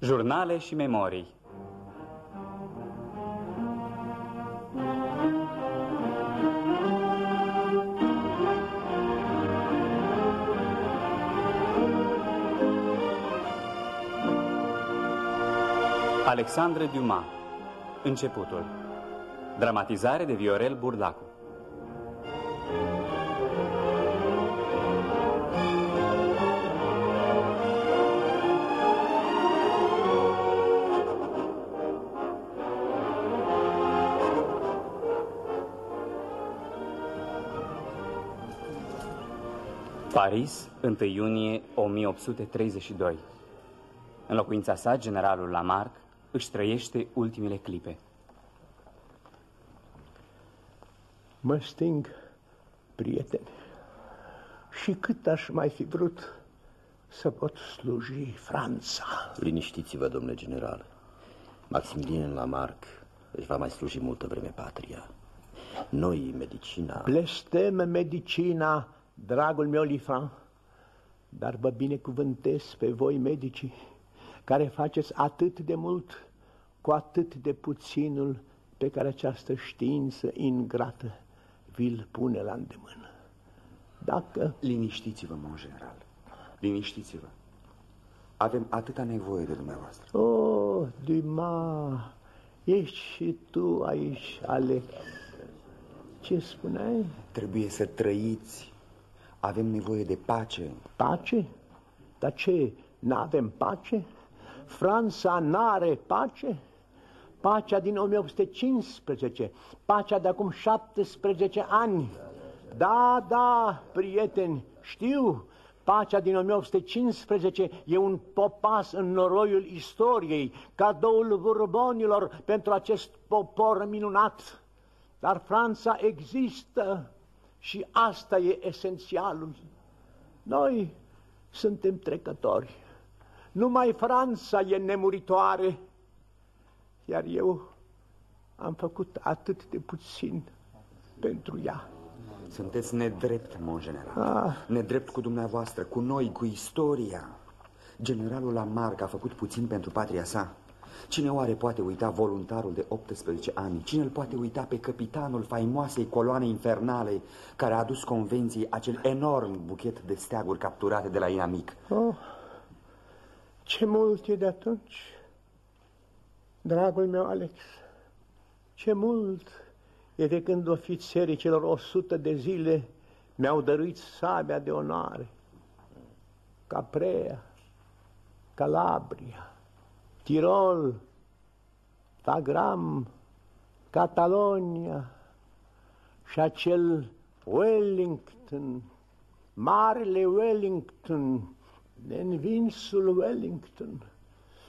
Jurnale și memorii. Alexandre Dumas. Începutul. Dramatizare de Viorel Burlacu Paris, 1 iunie 1832 În locuința sa, generalul Lamarck își trăiește ultimele clipe. Mă sting, prieteni, și cât aș mai fi vrut să pot sluji Franța. Liniștiți-vă, domnule general. Maximilien Lamarck își va mai sluji multă vreme patria. Noi, medicina... Blestem medicina, dragul meu Lifan, dar vă binecuvântez pe voi, medicii, care faceți atât de mult cu atât de puținul pe care această știință ingrată vi-l pune la îndemână. Dacă... Liniștiți-vă, mon general, liniștiți-vă. Avem atâta nevoie de dumneavoastră. Oh, Dumas, ești și tu aici, Alex. Ce spuneai? Trebuie să trăiți. Avem nevoie de pace. Pace? Dar ce, n-avem pace? Franța n-are pace? Pacea din 1815, pacea de acum 17 ani. Da, da, prieteni, știu, pacea din 1815 e un popas în noroiul istoriei, cadoul burbonilor pentru acest popor minunat. Dar Franța există și asta e esențialul. Noi suntem trecători. Numai Franța e nemuritoare, iar eu am făcut atât de puțin pentru ea. Sunteți nedrept, mon general. Ah. Nedrept cu dumneavoastră, cu noi, cu istoria. Generalul Lamarck a făcut puțin pentru patria sa. Cine oare poate uita voluntarul de 18 ani? Cine îl poate uita pe capitanul faimoasei coloane infernale care a adus convenției acel enorm buchet de steaguri capturate de la inamic? Oh. Ce mult e de atunci, dragul meu Alex, ce mult e de când ofițerii celor o sută de zile mi-au dăruit sabia de onoare. Caprea, Calabria, Tirol, Tagram, Catalonia și acel Wellington, Marele Wellington, Învinsul Wellington.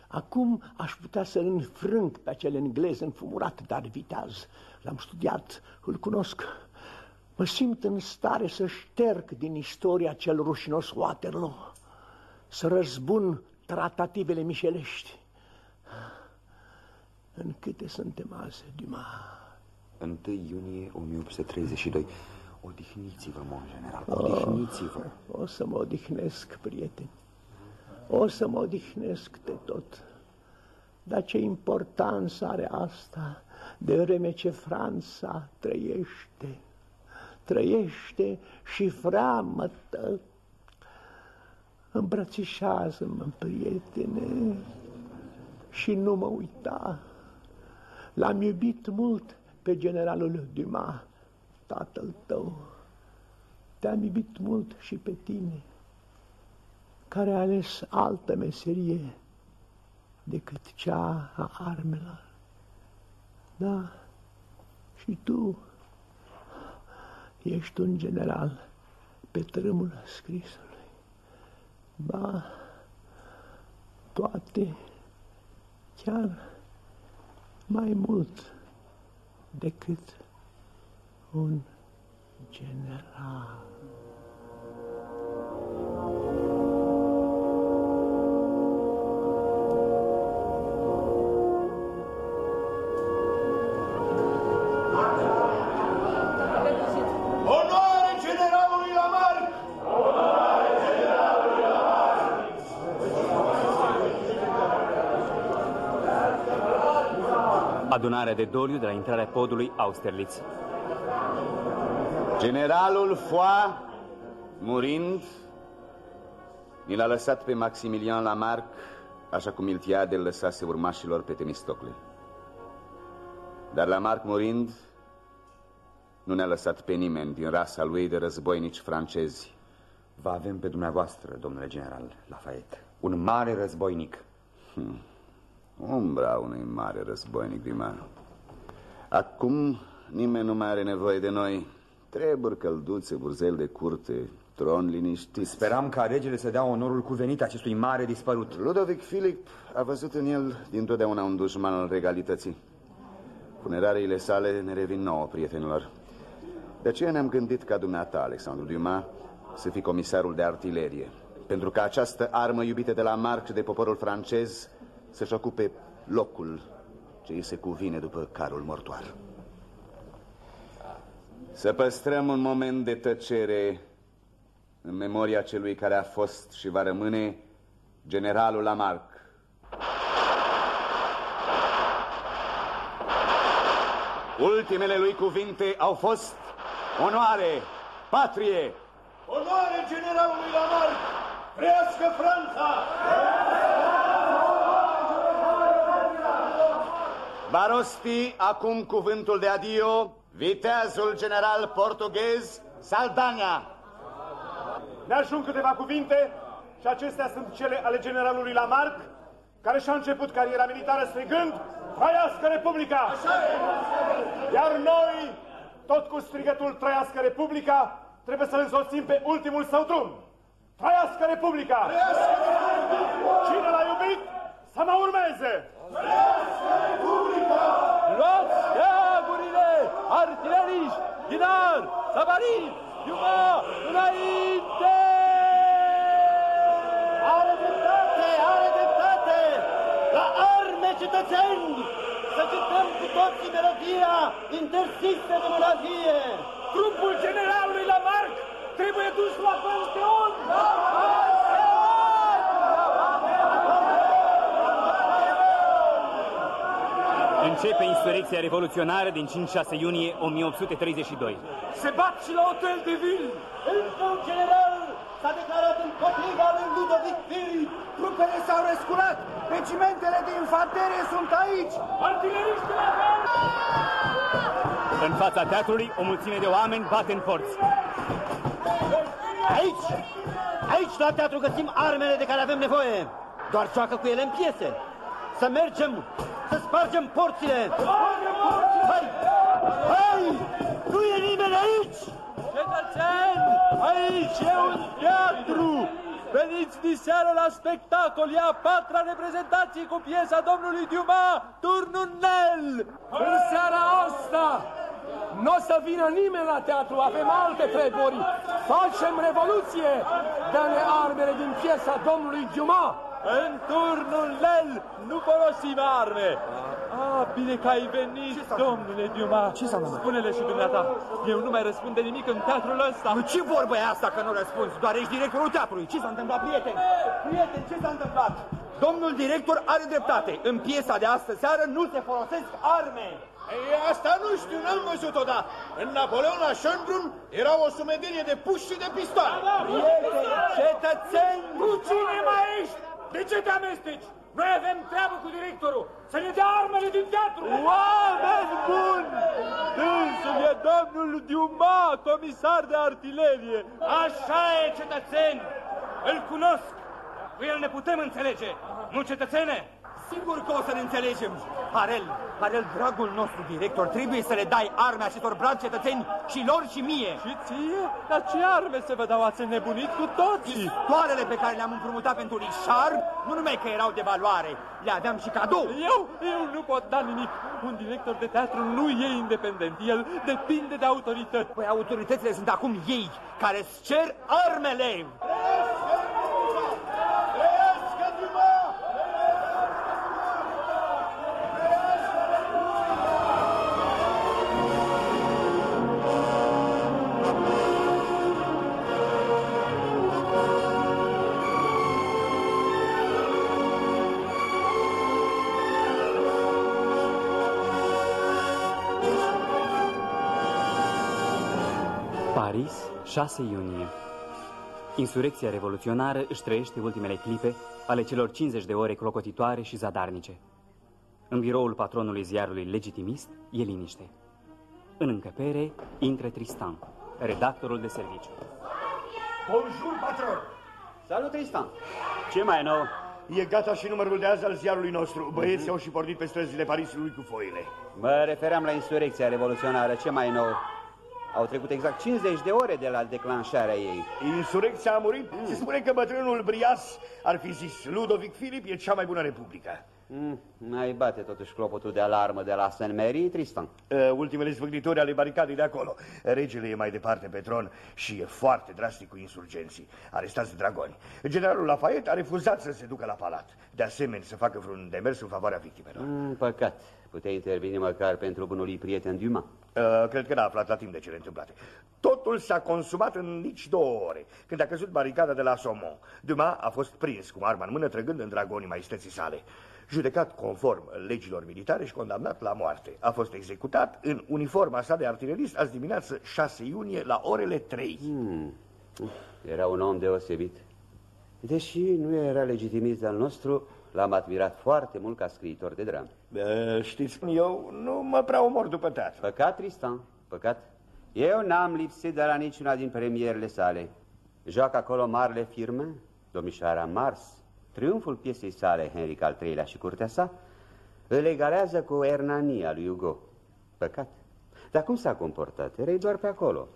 Acum aș putea să înfrâng pe acel englez înfumurat, dar viteaz. L-am studiat, îl cunosc. Mă simt în stare să șterg din istoria cel rușinos Waterloo, să răzbun tratativele mișelești. În câte suntem azi, Dumas? 1 iunie 1832. Odihniți-vă, mon general, odihniți-vă. Oh, o să mă odihnesc, prieteni. O să mă odihnesc de tot. Dar ce importanță are asta de vreme ce Franța trăiește, trăiește și freamătă. Îmbrățișează-mă, prietene, și nu mă uita. L-am iubit mult pe generalul Dumas tatăl tău. Te-am iubit mult și pe tine, care a ales altă meserie decât cea a armelor. Da, și tu ești un general pe trâmul scrisului. Ba, toate, chiar mai mult decât un general. Adunarea de doliu de la intrarea podului Austerlitz. Generalul Foa, murind, ni l-a lăsat pe Maximilian Lamarck, așa cum Miltiade îl lăsase urmașilor pe Temistocle. Dar Lamarck murind, nu ne-a lăsat pe nimeni din rasa lui de războinici francezi. Vă avem pe dumneavoastră, domnule general Lafayette, un mare războinic. Hmm. Umbra unui mare războinic, Dima. Acum nimeni nu mai are nevoie de noi. Treburi călduțe, burzel de curte, tron liniștit. Speram ca regele să dea onorul cuvenit acestui mare dispărut. Ludovic Filip a văzut în el dintotdeauna un dușman al regalității. Funerariile sale ne revin nouă, prietenilor. De aceea ne-am gândit ca dumneata, Alexandru Dumas, să fii comisarul de artilerie. Pentru că această armă iubită de la Marc și de poporul francez să-și ocupe locul ce îi se cuvine după carul mortoar. Să păstrăm un moment de tăcere în memoria celui care a fost și va rămâne generalul Lamarck. Ultimele lui cuvinte au fost onoare, patrie. Onoare generalului Lamarck! Trăiască Franța! Va rosti acum cuvântul de adio viteazul general portughez Saldanha. Ne ajung câteva cuvinte și acestea sunt cele ale generalului Lamarck, care și-a început cariera militară strigând Trăiască Republica! Iar noi, tot cu strigătul Trăiască Republica, trebuie să-l însoțim pe ultimul său drum. Trăiască Republica! Trăiască Republica! Cine l-a iubit, să mă urmeze! Trăiască Republica! Luați steagurile, artileriști, dinar, sabarit, iuma, înainte! Are dreptate, are dreptate! La arme, cetățeni! Să cântăm cu toții melodia interzisă de monarhie! Trupul generalului Lamarck trebuie dus la Panteon! La Începe insurecția revoluționară din 5-6 iunie 1832. Se bat și la Hotel de Ville! Încă un general s-a declarat împotriva lui Ludovic Filip! Trupele s-au resculat! Regimentele de infanterie sunt aici! Artileriștii la fel! În fața teatrului, o mulțime de oameni bate în porți. Aici! Aici, la teatru, găsim armele de care avem nevoie. Doar joacă cu ele în piese. Să mergem, să spargem porțile. Hai! Hai! Nu e nimeni aici! Cetățeni, aici e un teatru! Veniți diseară la spectacol, e a patra reprezentație cu piesa domnului Dumas, Turnul Nel! În seara asta nu o să vină nimeni la teatru, avem alte treburi. Facem revoluție! Dă-ne armele din piesa domnului Dumas! În turnul Nel nu folosim arme! Ah, bine că ai venit, domnule Dumas. Ce s-a întâmplat? Spune-le și dumneata, eu nu mai răspund de nimic în teatrul ăsta. Ce vorbă e asta că nu răspunzi? Doar ești directorul teatrului. Ce s-a întâmplat, prieten? Prieten, ce s-a întâmplat? Domnul director are dreptate. În piesa de astă seară nu se folosesc arme. Ei, asta nu știu, n-am văzut-o, dar în Napoleon la Schönbrunn era o sumedenie de puși și de pistoale. Prieten, cetățeni! Cu cine mai ești? De ce te amesteci? Noi avem treabă cu directorul, să ne dea armele din teatru! Oameni buni! Dânsul e domnul Dumas, comisar de artilerie. Așa e, cetățeni! Îl cunosc! Cu el ne putem înțelege, nu cetățene? Sigur că o să ne înțelegem. Harel, Harel, dragul nostru director, trebuie să le dai arme acestor bravi cetățeni și lor și mie. Și ție? Dar ce arme se vă dau? Ați nebunit cu toții? Pistoarele pe care le-am împrumutat pentru Richard, nu numai că erau de valoare, le aveam și cadou. Eu, eu nu pot da nimic. Un director de teatru nu e independent. El depinde de autorități. Păi autoritățile sunt acum ei care îți cer armele. Paris, 6 iunie. Insurecția revoluționară își trăiește ultimele clipe ale celor 50 de ore clocotitoare și zadarnice. În biroul patronului ziarului legitimist e liniște. În încăpere intră Tristan, redactorul de serviciu. Bonjour, patron! Salut, Tristan! Ce mai nou? E gata și numărul de azi al ziarului nostru. Băieții mm -hmm. au și pornit pe străzile Parisului cu foile. Mă refeream la insurecția revoluționară. Ce mai nou? Au trecut exact 50 de ore de la declanșarea ei. Insurecția a murit? Mm. Se spune că bătrânul Brias ar fi zis Ludovic Filip e cea mai bună republică. Mm, mai bate totuși clopotul de alarmă de la Saint-Mary, Tristan. Uh, ultimele zvâgnitori ale baricadei de acolo. Regele e mai departe pe tron și e foarte drastic cu insurgenții, arestați de dragoni. Generalul Lafayette a refuzat să se ducă la palat. De asemenea, să facă vreun demers în favoarea victimelor. Mm, păcat. Putea interveni măcar pentru bunul prieten Dumas. Uh, cred că n-a aflat la timp de cele întâmplate. Totul s-a consumat în nici două ore, când a căzut baricada de la Saumon. Dumas a fost prins cu arma în mână, trăgând în dragonii maistății sale judecat conform legilor militare și condamnat la moarte. A fost executat în uniforma sa de artilerist azi dimineață 6 iunie la orele 3. Hmm. Era un om deosebit. Deși nu era legitimist al nostru, l-am admirat foarte mult ca scriitor de dram. Știți, eu nu mă prea omor după tată. Păcat, Tristan, păcat. Eu n-am lipsit de la niciuna din premierele sale. Joacă acolo marile firme, domnișoara Mars, Triumful piesei sale, Henric al III-lea și curtea sa, îl egalează cu Ernania lui Hugo. Păcat. Dar cum s-a comportat? Erai doar pe acolo.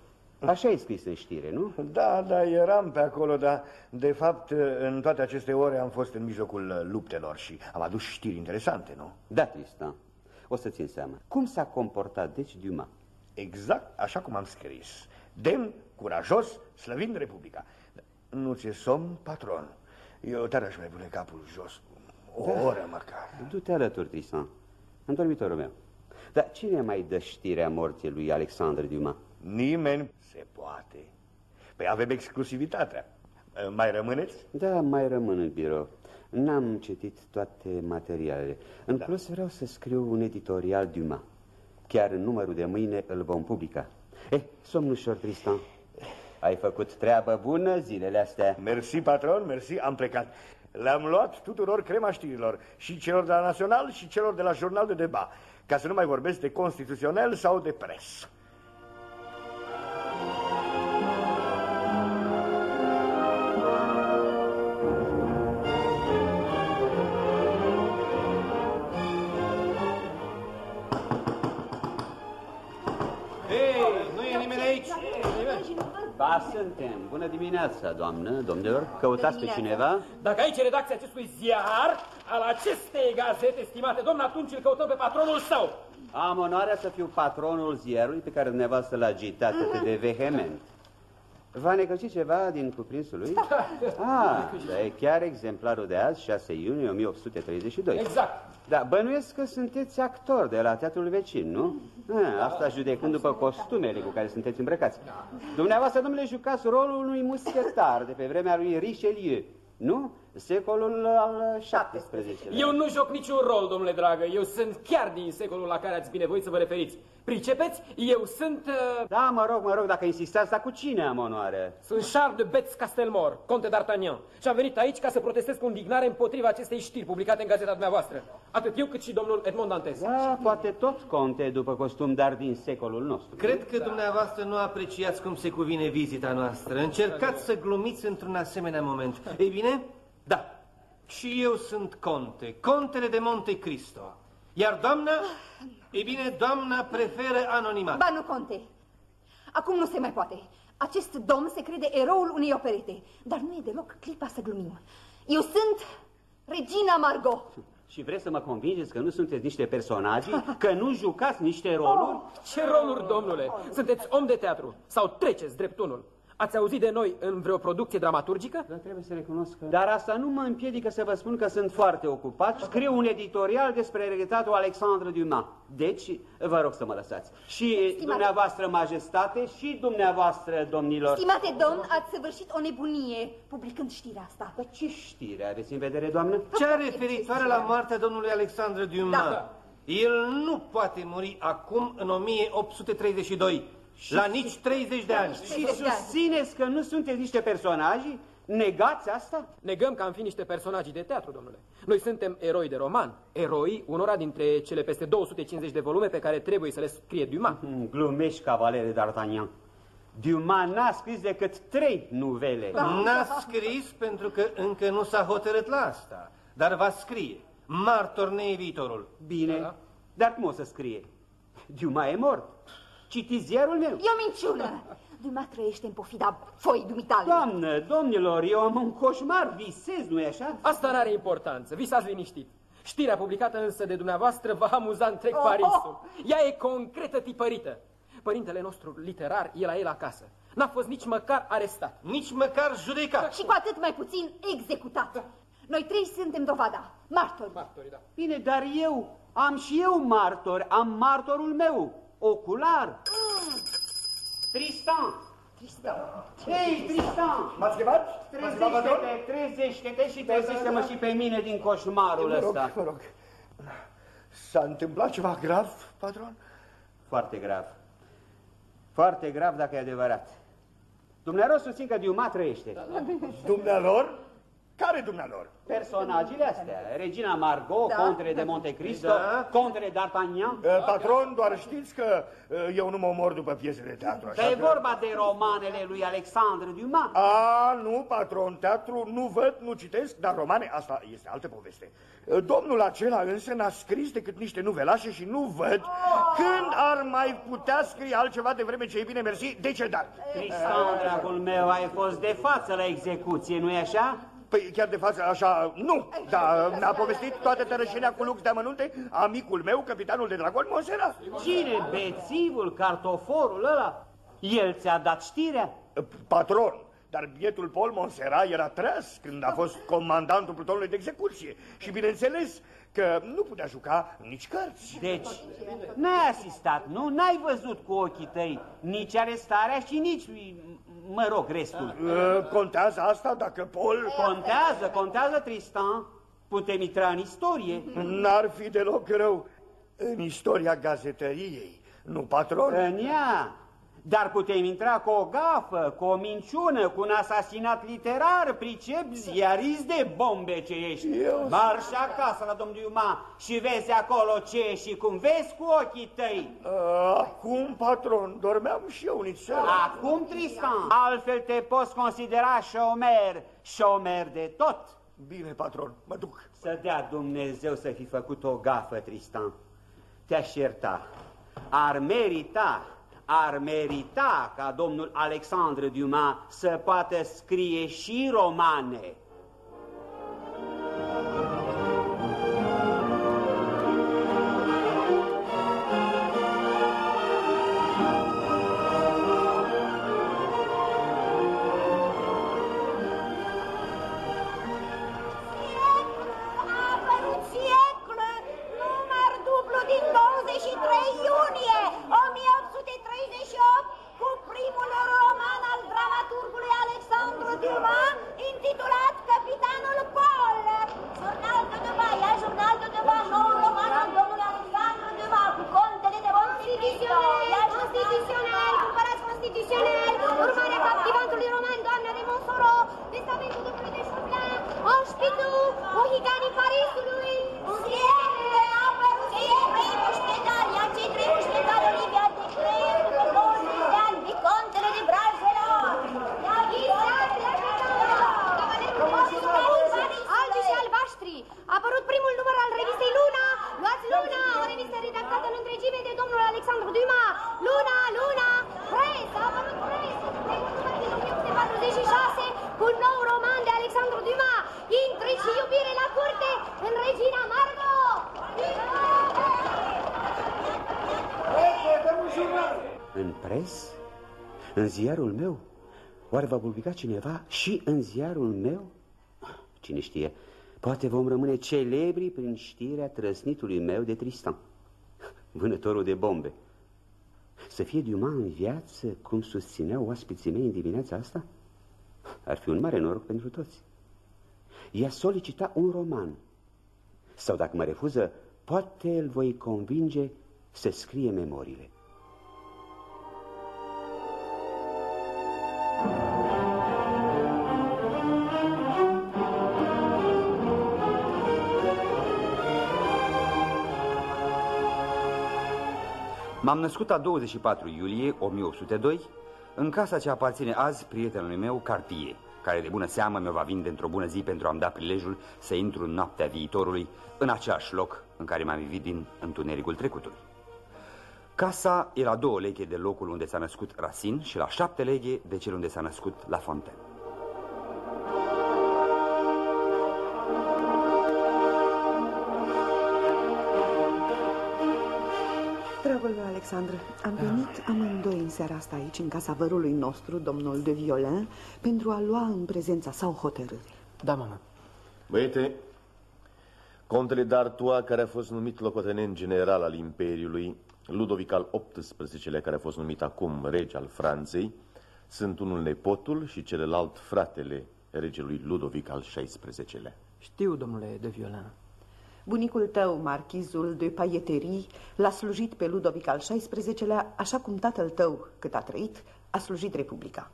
Așa e scris în știre, nu? Da, da, eram pe acolo, dar de fapt în toate aceste ore am fost în mijlocul luptelor și am adus știri interesante, nu? Da, Tristan. O să țin seama. Cum s-a comportat, deci, Dumas? Exact așa cum am scris. Demn, curajos, slăvind Republica. Nu ți-e somn, patron? Eu tare aș mai pune capul jos, o da. oră măcar. Du-te alături, Tristan, în dormitorul meu. Dar cine mai dă știrea morții lui Alexandre Dumas? Nimeni se poate. Păi avem exclusivitatea. Mai rămâneți? Da, mai rămân în birou. N-am citit toate materialele. În da. plus vreau să scriu un editorial Dumas. Chiar în numărul de mâine îl vom publica. Eh, somn ușor, Tristan. Ai făcut treabă bună zilele astea. Mersi, patron, mersi, am plecat. Le-am luat tuturor crema știrilor, și celor de la Național și celor de la Jurnal de Deba, ca să nu mai vorbesc de constituțional sau de pres. Da, suntem. Bună dimineața, doamnă, domnilor. Căutați pe cineva? Dacă aici e redacția acestui ziar, al acestei gazete, stimate domn, atunci îl căutăm pe patronul său. Am onoarea să fiu patronul ziarului pe care dumneavoastră l-a agitat atât de vehement. V-a necăjit ceva din cuprinsul lui? Ah, da, e chiar exemplarul de azi, 6 iunie 1832. Exact. Da, bănuiesc că sunteți actor de la teatrul vecin, nu? A, asta judecând după costumele cu care sunteți îmbrăcați. Dumneavoastră, domnule, jucați rolul unui muschetar de pe vremea lui Richelieu, nu? Secolul al XVII-lea. Eu nu joc niciun rol, domnule dragă. Eu sunt chiar din secolul la care ați binevoit să vă referiți. Pricepeți? Eu sunt... Uh... Da, mă rog, mă rog, dacă insistați, dar cu cine am onoare? Sunt Charles de Betz Castelmor, conte d'Artagnan. Și am venit aici ca să protestez cu indignare împotriva acestei știri publicate în gazeta dumneavoastră. Atât eu cât și domnul Edmond Dantes. Da, poate tot conte după costum, dar din secolul nostru. Cred că dumneavoastră nu apreciați cum se cuvine vizita noastră. Încercați să glumiți într-un asemenea moment. Ei bine, da, și eu sunt conte, contele de Monte Cristo. Iar doamna, e bine, doamna preferă anonimat. Ba nu, conte. Acum nu se mai poate. Acest domn se crede eroul unei operete, dar nu e deloc clipa să glumim. Eu sunt Regina Margot. Și vreți să mă convingeți că nu sunteți niște personaje, că nu jucați niște roluri? Oh, ce roluri, domnule? Sunteți om de teatru sau treceți drept unul? Ați auzit de noi în vreo producție dramaturgică? Da, trebuie să recunosc că... Dar asta nu mă împiedică să vă spun că sunt foarte ocupat. Scriu un editorial despre regretatul Alexandru Dumas. Deci, vă rog să mă lăsați. Și Stimate... dumneavoastră, majestate, și dumneavoastră, domnilor... Stimate domn, ați săvârșit o nebunie publicând știrea asta. Dar ce știre aveți în vedere, doamnă? Cea referitoare la moartea domnului Alexandru Dumas. Da. El nu poate muri acum, în 1832 La nici 30 de ani. Și susțineți că nu sunteți niște personaje? Negați asta? Negăm că am fi niște personaje de teatru, domnule. Noi suntem eroi de roman, eroi unora dintre cele peste 250 de volume pe care trebuie să le scrie Dumas. Hmm, glumești, cavalere d'Artagnan. Dumas n-a scris decât trei nuvele. Da. N-a scris pentru că încă nu s-a hotărât la asta, dar va scrie. Martor ne viitorul. Bine, da? dar cum o să scrie? Dumas e mort. Citiți ziarul meu. E o minciună. Dumas trăiește în pofida foi dumitale. Doamnă, domnilor, eu am un coșmar, visez, nu-i așa? Asta n-are importanță, visați liniștit. Știrea publicată însă de dumneavoastră va amuza întreg oh, Parisul. Ea e concretă tipărită. Părintele nostru literar e la el acasă. N-a fost nici măcar arestat. Nici măcar judecat. Și cu atât mai puțin executat. Da. Noi trei suntem dovada, martori. Martori, da. Bine, dar eu am și eu martori, am martorul meu, ocular. Mm. Tristan! Tristan! Hei, Tristan! M-ați chemat? Trezește-te, trezește-te și trezește-mă și pe mine din coșmarul mă rog, ăsta. Mă rog, S-a întâmplat ceva grav, patron? Foarte grav. Foarte grav dacă e adevărat. Dumnealor susțin că Diuma trăiește. Dumnealor? Care dumnealor? Personajele astea, Regina Margot, da. Contele de Monte Cristo, da. Contele d'Artagnan. Uh, patron, doar știți că uh, eu nu mă omor după piese de teatru. Așa e că... vorba de romanele lui Alexandre Dumas. A, nu, patron, teatru nu văd, nu citesc, dar romane, asta este altă poveste. Uh, domnul acela însă n-a scris decât niște nuvelașe și nu văd când ar mai putea scrie altceva de vreme ce e bine mersi decedat. Tristan, dragul meu, ai fost de față la execuție, nu-i așa? Păi chiar de față așa, nu, dar mi-a povestit toată tărășenia cu lux de amănunte amicul meu, capitanul de dragon Monserrat. Cine? Bețivul, cartoforul ăla? El ți-a dat știrea? Patron, dar bietul Paul Monserrat era tras când a fost comandantul plutonului de execuție și bineînțeles că nu putea juca nici cărți. Deci, n-ai asistat, nu? N-ai văzut cu ochii tăi nici arestarea și nici mă rog, restul. Uh, contează asta dacă Paul... Contează, contează, Tristan. Putem intra în istorie. N-ar fi deloc rău în istoria gazetăriei, nu patron? În ea. Dar putem intra cu o gafă, cu o minciună, cu un asasinat literar, pricep, ziarist de bombe ce ești. Eu... Marș acasă la domnul Iuma și vezi acolo ce și cum vezi cu ochii tăi. Acum, patron, dormeam și eu nițel. Acum, Tristan, altfel te poți considera șomer, șomer de tot. Bine, patron, mă duc. Să dea Dumnezeu să fi făcut o gafă, Tristan. Te-aș ierta. Ar merita ar merita ca domnul Alexandre Dumas să poată scrie și romane. Oare va publica cineva și în ziarul meu? Cine știe, poate vom rămâne celebri prin știrea trăsnitului meu de Tristan, vânătorul de bombe. Să fie Diuma în viață, cum susțineau oaspeții mei în dimineața asta? Ar fi un mare noroc pentru toți. Ea solicita un roman. Sau dacă mă refuză, poate îl voi convinge să scrie memoriile. M-am născut a 24 iulie 1802 în casa ce aparține azi prietenului meu, Cartie, care de bună seamă mi-o va vinde într-o bună zi pentru a-mi da prilejul să intru în noaptea viitorului în același loc în care m-am vivit din întunericul trecutului. Casa e la două leghe de locul unde s-a născut Racine și la șapte leghe de cel unde s-a născut La Fontaine. Dragul meu, Alexandru, am venit amândoi în seara asta aici, în casa vărului nostru, domnul de Violin, pentru a lua în prezența sau hotărâre. Da, mamă. Băiete, contele d'Artois, care a fost numit locotenent general al Imperiului, Ludovic al XVIII-lea, care a fost numit acum rege al Franței, sunt unul nepotul și celălalt fratele regelui Ludovic al XVI-lea. Știu, domnule de Violin. Bunicul tău, marchizul de Paieterii, l-a slujit pe Ludovic al XVI-lea, așa cum tatăl tău, cât a trăit, a slujit Republica.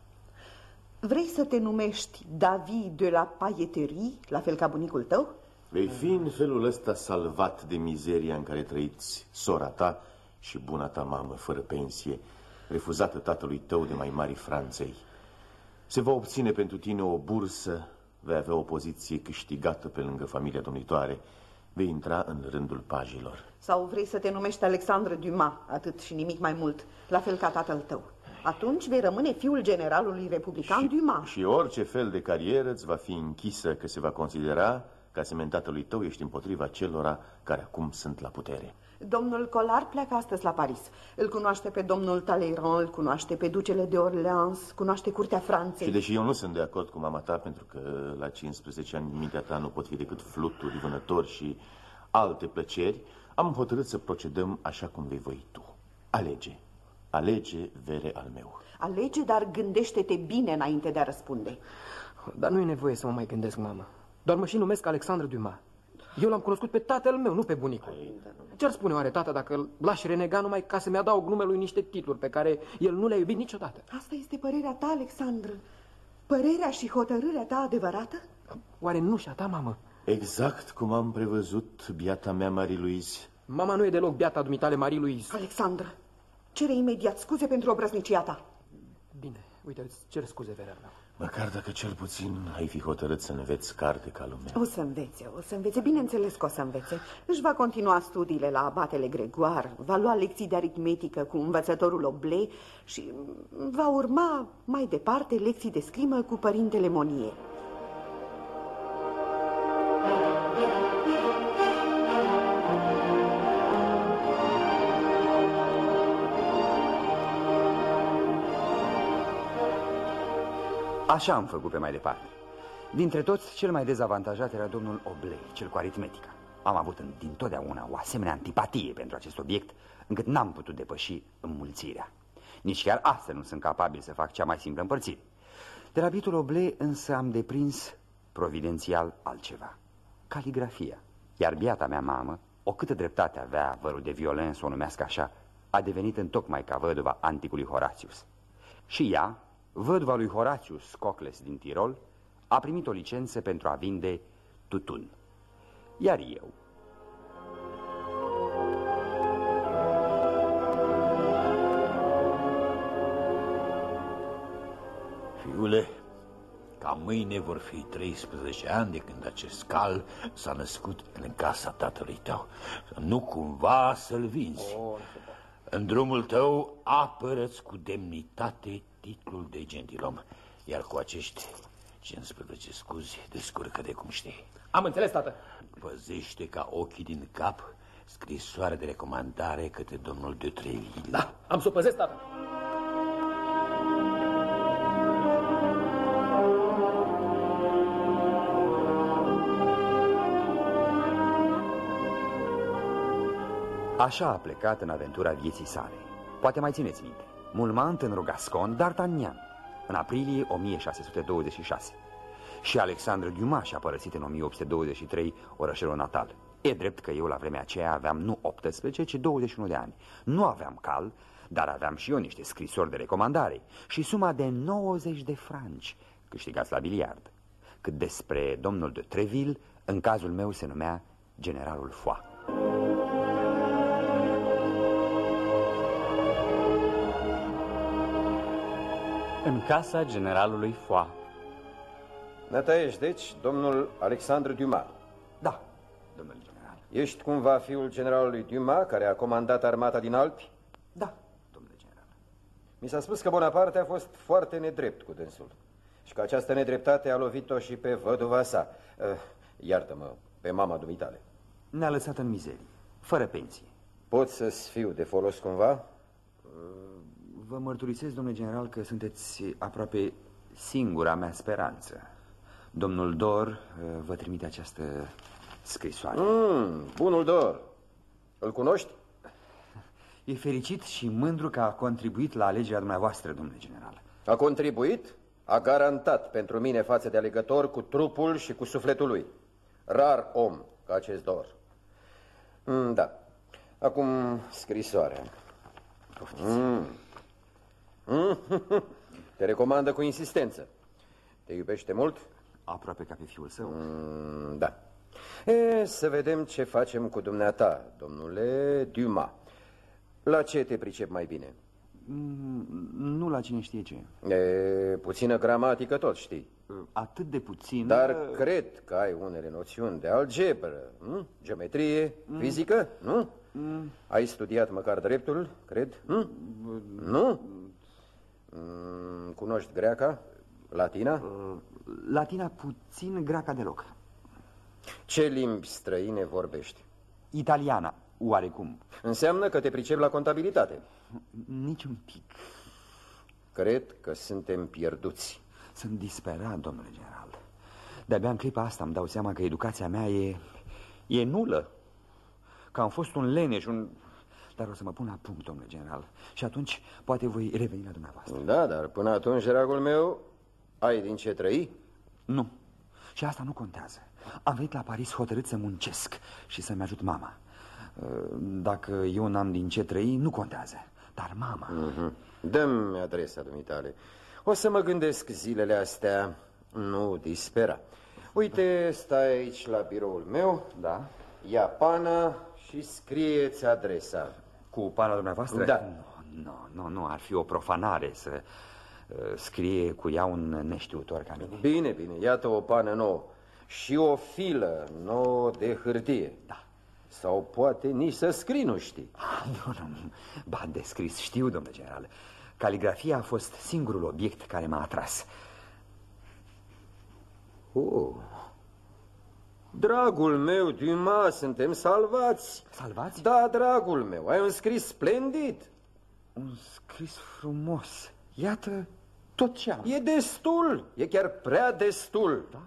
Vrei să te numești David de la Paieterie, la fel ca bunicul tău? Vei fi în felul ăsta salvat de mizeria în care trăiți sora ta și buna ta mamă, fără pensie, refuzată tatălui tău de mai mari Franței. Se va obține pentru tine o bursă, vei avea o poziție câștigată pe lângă familia domnitoare, vei intra în rândul pajilor. Sau vrei să te numești Alexandre Dumas, atât și nimic mai mult, la fel ca tatăl tău? Atunci vei rămâne fiul generalului republican și, Dumas. Și orice fel de carieră îți va fi închisă că se va considera că asemenea tatălui tău ești împotriva celora care acum sunt la putere. Domnul Colar pleacă astăzi la Paris. Îl cunoaște pe domnul Talleyrand, îl cunoaște pe ducele de Orleans, cunoaște curtea Franței. Și deși eu nu sunt de acord cu mama ta, pentru că la 15 ani mintea ta nu pot fi decât fluturi, vânători și alte plăceri, am hotărât să procedăm așa cum vei voi tu. Alege. Alege, vere al meu. Alege, dar gândește-te bine înainte de a răspunde. Dar nu e nevoie să mă mai gândesc, mamă. Doar mă și numesc Alexandru Dumas. Eu l-am cunoscut pe tatăl meu, nu pe bunicul. Ce-ar spune oare tata dacă l-aș renega numai ca să-mi adaug numelui niște titluri pe care el nu le-a iubit niciodată? Asta este părerea ta, Alexandru. Părerea și hotărârea ta adevărată? Oare nu și-a ta, mamă? Exact cum am prevăzut, biata mea, Marie-Louise. Mama nu e deloc biata dumitale, Marie-Louise. Alexandra, cere imediat scuze pentru obrăznicia ta. Bine, uite, îți cer scuze, verea mea. Măcar dacă cel puțin ai fi hotărât să înveți carte ca lumea. O să învețe, o să învețe, bineînțeles că o să învețe. Își va continua studiile la abatele Gregoar, va lua lecții de aritmetică cu învățătorul Oble și va urma mai departe lecții de scrimă cu părintele Monie. Așa am făcut pe mai departe. Dintre toți, cel mai dezavantajat era domnul Oblei, cel cu aritmetica. Am avut din totdeauna o asemenea antipatie pentru acest obiect, încât n-am putut depăși înmulțirea. Nici chiar astăzi nu sunt capabil să fac cea mai simplă împărțire. De la bitul Oblei însă am deprins providențial altceva. Caligrafia. Iar biata mea mamă, o câtă dreptate avea vărul de violent să o numească așa, a devenit întocmai ca văduva anticului Horatius. Și ea, văduva lui Horatius Cocles din Tirol, a primit o licență pentru a vinde tutun. Iar eu, Fiule, ca mâine vor fi 13 ani de când acest cal s-a născut în casa tatălui tău. Nu cumva să-l vinzi. În drumul tău apărăți cu demnitate titlul de gentilom, iar cu acești 15 scuzi descurcă de cum știi. Am înțeles, tată. Păzește ca ochii din cap scrisoare de recomandare către domnul de Treville. Da, am să o păzesc, tată. Așa a plecat în aventura vieții sale. Poate mai țineți minte. Mulmant în Rogascon, D'Artagnan, în aprilie 1626. Și Alexandru Dumas și-a părăsit în 1823 orășelul natal. E drept că eu la vremea aceea aveam nu 18, ci 21 de ani. Nu aveam cal, dar aveam și eu niște scrisori de recomandare și suma de 90 de franci câștigați la biliard. Cât despre domnul de Treville, în cazul meu se numea generalul Foix. În casa generalului Foa. Nata ești, deci, domnul Alexandru Dumas. Da, domnule general. Ești cumva fiul generalului Dumas, care a comandat armata din Alpi? Da, domnule general. Mi s-a spus că Bonaparte a fost foarte nedrept cu dânsul și că această nedreptate a lovit-o și pe văduva sa. Uh, Iartă-mă, pe mama dumitale. Ne-a lăsat în mizerie, fără pensie. Pot să-ți fiu de folos cumva? Vă mărturisesc, domnule general, că sunteți aproape singura mea speranță. Domnul Dor uh, vă trimite această scrisoare. Mm, bunul Dor. Îl cunoști? E fericit și mândru că a contribuit la alegerea dumneavoastră, domnule general. A contribuit? A garantat pentru mine față de alegător cu trupul și cu sufletul lui. Rar om ca acest Dor. Mm, da. Acum scrisoarea. Mm. Mm. Te recomandă cu insistență. Te iubește mult? Aproape ca pe fiul său. Mm, da. E, să vedem ce facem cu dumneata, domnule Dumas. La ce te pricep mai bine? Mm, nu la cine știe ce. E, puțină gramatică tot știi. Atât de puțin. Dar cred că ai unele noțiuni de algebră, nu? geometrie, mm. fizică, nu? Mm. Ai studiat măcar dreptul, cred? Mm? Nu? Mm, cunoști greaca? Latina? Uh, latina puțin, greaca deloc. Ce limbi străine vorbești? Italiana, oarecum. Înseamnă că te pricepi la contabilitate. Nici un pic. Cred că suntem pierduți. Sunt disperat, domnule general. De-abia în clipa asta îmi dau seama că educația mea e, e nulă. Că am fost un leneș, un... Dar o să mă pun la punct, domnule general. Și atunci poate voi reveni la dumneavoastră. Da, dar până atunci, dragul meu, ai din ce trăi? Nu. Și asta nu contează. Am venit la Paris hotărât să muncesc și să-mi ajut mama. Dacă eu n-am din ce trăi, nu contează. Dar mama... Mm -hmm. Dă-mi adresa dumitale. O să mă gândesc zilele astea. Nu dispera. Uite, stai aici la biroul meu. Da. Ia pana și scrieți adresa. Cu pana dumneavoastră? Da. Nu, nu, nu, nu, ar fi o profanare să uh, scrie cu ea un neștiutor ca mine. Bine, bine, iată o pană nouă. Și o filă nouă de hârtie. Da. Sau poate nici să scrii nu știi. Ah, nu, nu, nu. Ba, de scris știu, domnule general. Caligrafia a fost singurul obiect care m-a atras. Oh. Dragul meu, Dumas, suntem salvați. Salvați? Da, dragul meu, ai un scris splendid. Un scris frumos. Iată tot ce am. E destul, e chiar prea destul. Da?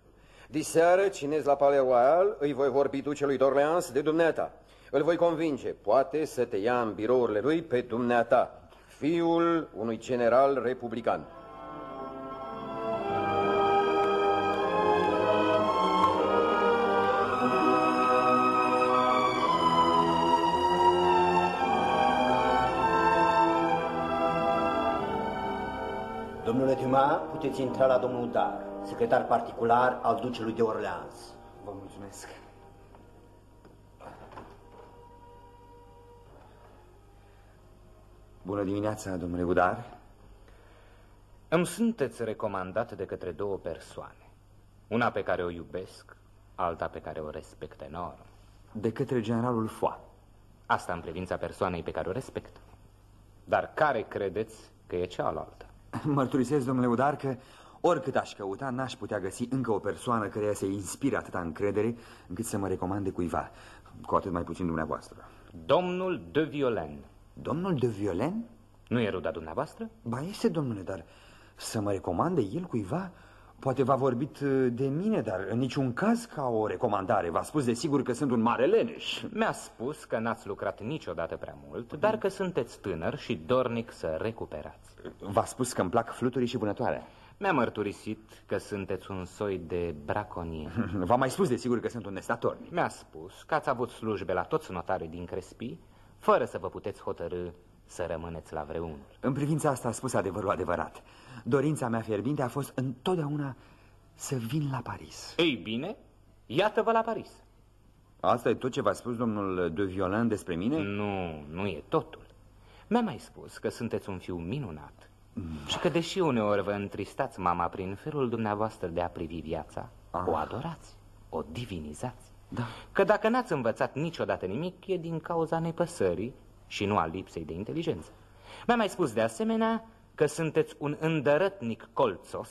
Diseară, cinez la Palais Royal, îi voi vorbi ducelui d'Orleans de dumneata. Îl voi convinge, poate să te ia în birourile lui pe dumneata, fiul unui general republican. Domnule Dumas, puteți intra la domnul Dar, secretar particular al ducelui de Orleans. Vă mulțumesc. Bună dimineața, domnule Udar. Îmi sunteți recomandat de către două persoane. Una pe care o iubesc, alta pe care o respect enorm. De către generalul Foa. Asta în privința persoanei pe care o respect. Dar care credeți că e cealaltă? Mărturisesc, domnule Udar, că oricât aș căuta, n-aș putea găsi încă o persoană care să inspire atâta încredere încât să mă recomande cuiva, cu atât mai puțin dumneavoastră. Domnul de Violen. Domnul de Violen? Nu e ruda dumneavoastră? Ba este, domnule, dar să mă recomande el cuiva? Poate v-a vorbit uh, de mine, dar în niciun caz ca o recomandare. V-a spus de sigur că sunt un mare leneș. Mi-a spus că n-ați lucrat niciodată prea mult, dar că sunteți tânăr și dornic să recuperați. V-a spus că îmi plac fluturii și vânătoarea. Mi-a mărturisit că sunteți un soi de braconier. V-a mai spus de sigur că sunt un nestator. Mi-a spus că ați avut slujbe la toți notarii din Crespi, fără să vă puteți hotărâ să rămâneți la vreunul. În privința asta a spus adevărul adevărat. Dorința mea fierbinte a fost întotdeauna să vin la Paris. Ei bine, iată-vă la Paris. Asta e tot ce v-a spus domnul de Violin despre mine? Nu, nu e totul. Mi-a mai spus că sunteți un fiu minunat, Și că deși uneori vă întristați mama prin felul dumneavoastră de a privi viața, ah. o adorați, o divinizați. Da. Că dacă n-ați învățat niciodată nimic, e din cauza nepăsării și nu a lipsei de inteligență. Mi-a mai spus de asemenea că sunteți un îndărătnic colțos,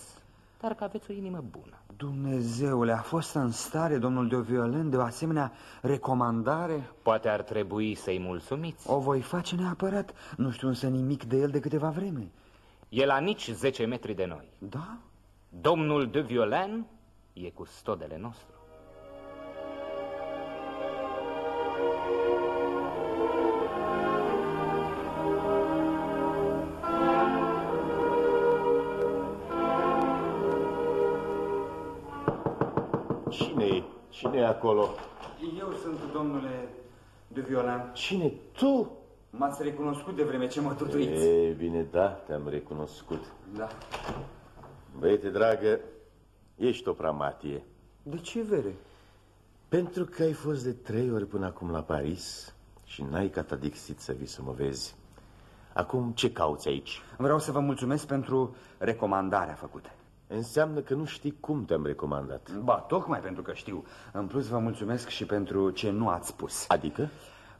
dar că aveți o inimă bună. Dumnezeule, a fost în stare domnul de Violent de o asemenea recomandare? Poate ar trebui să-i mulțumiți. O voi face neapărat. Nu știu însă nimic de el de câteva vreme. E la nici 10 metri de noi. Da? Domnul de Violent e cu stodele nostru. Cine e acolo? Eu sunt domnule de Violan. Cine? Tu? M-ați recunoscut de vreme ce mă tutuiți. E, bine, da, te-am recunoscut. Da. Băiete dragă, ești o pramatie. De ce, vere? Pentru că ai fost de trei ori până acum la Paris și n-ai catadixit să vii să mă vezi. Acum ce cauți aici? Vreau să vă mulțumesc pentru recomandarea făcută. Înseamnă că nu știi cum te-am recomandat. Ba, tocmai pentru că știu. În plus, vă mulțumesc și pentru ce nu ați spus. Adică?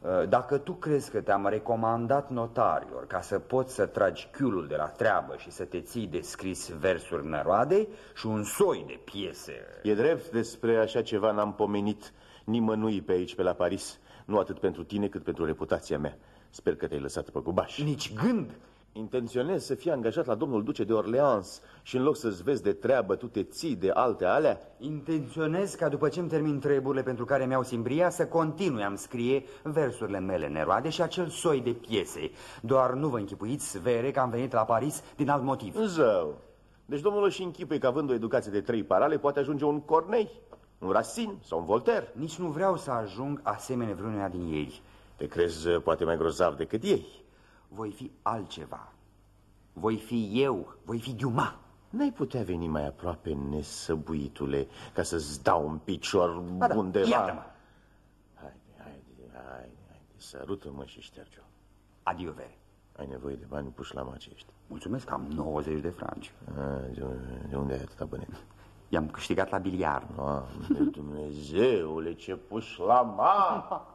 Uh, dacă tu crezi că te-am recomandat notarilor ca să poți să tragi chiulul de la treabă și să te ții de scris versuri năroadei și un soi de piese... E drept, despre așa ceva n-am pomenit nimănui pe aici, pe la Paris. Nu atât pentru tine, cât pentru reputația mea. Sper că te-ai lăsat pe gubaș. Nici gând! Intenționezi să fii angajat la domnul duce de Orleans și în loc să-ți vezi de treabă, tu te ții de alte alea? Intenționez ca după ce îmi termin treburile pentru care mi-au simbria să continui am scrie versurile mele neroade și acel soi de piese. Doar nu vă închipuiți, vere, că am venit la Paris din alt motiv. Zău! Deci domnul și închipui că având o educație de trei parale poate ajunge un Cornei, un Racine sau un Voltaire. Nici nu vreau să ajung asemenea vreunuia din ei. Te crezi poate mai grozav decât ei? Voi fi altceva. Voi fi eu, voi fi Diuma. N-ai putea veni mai aproape, nesăbuitule, ca să-ți dau un picior ba da, undeva? Iată-mă! Haide, haide, haide, haide, sărută-mă și șterge-o. Adio, Vere. Ai nevoie de bani puși la macești. Mulțumesc, am 90 de franci. A, de, de unde ai atâta bani? I-am câștigat la biliard. Doamne, Dumnezeule, ce puși la ma!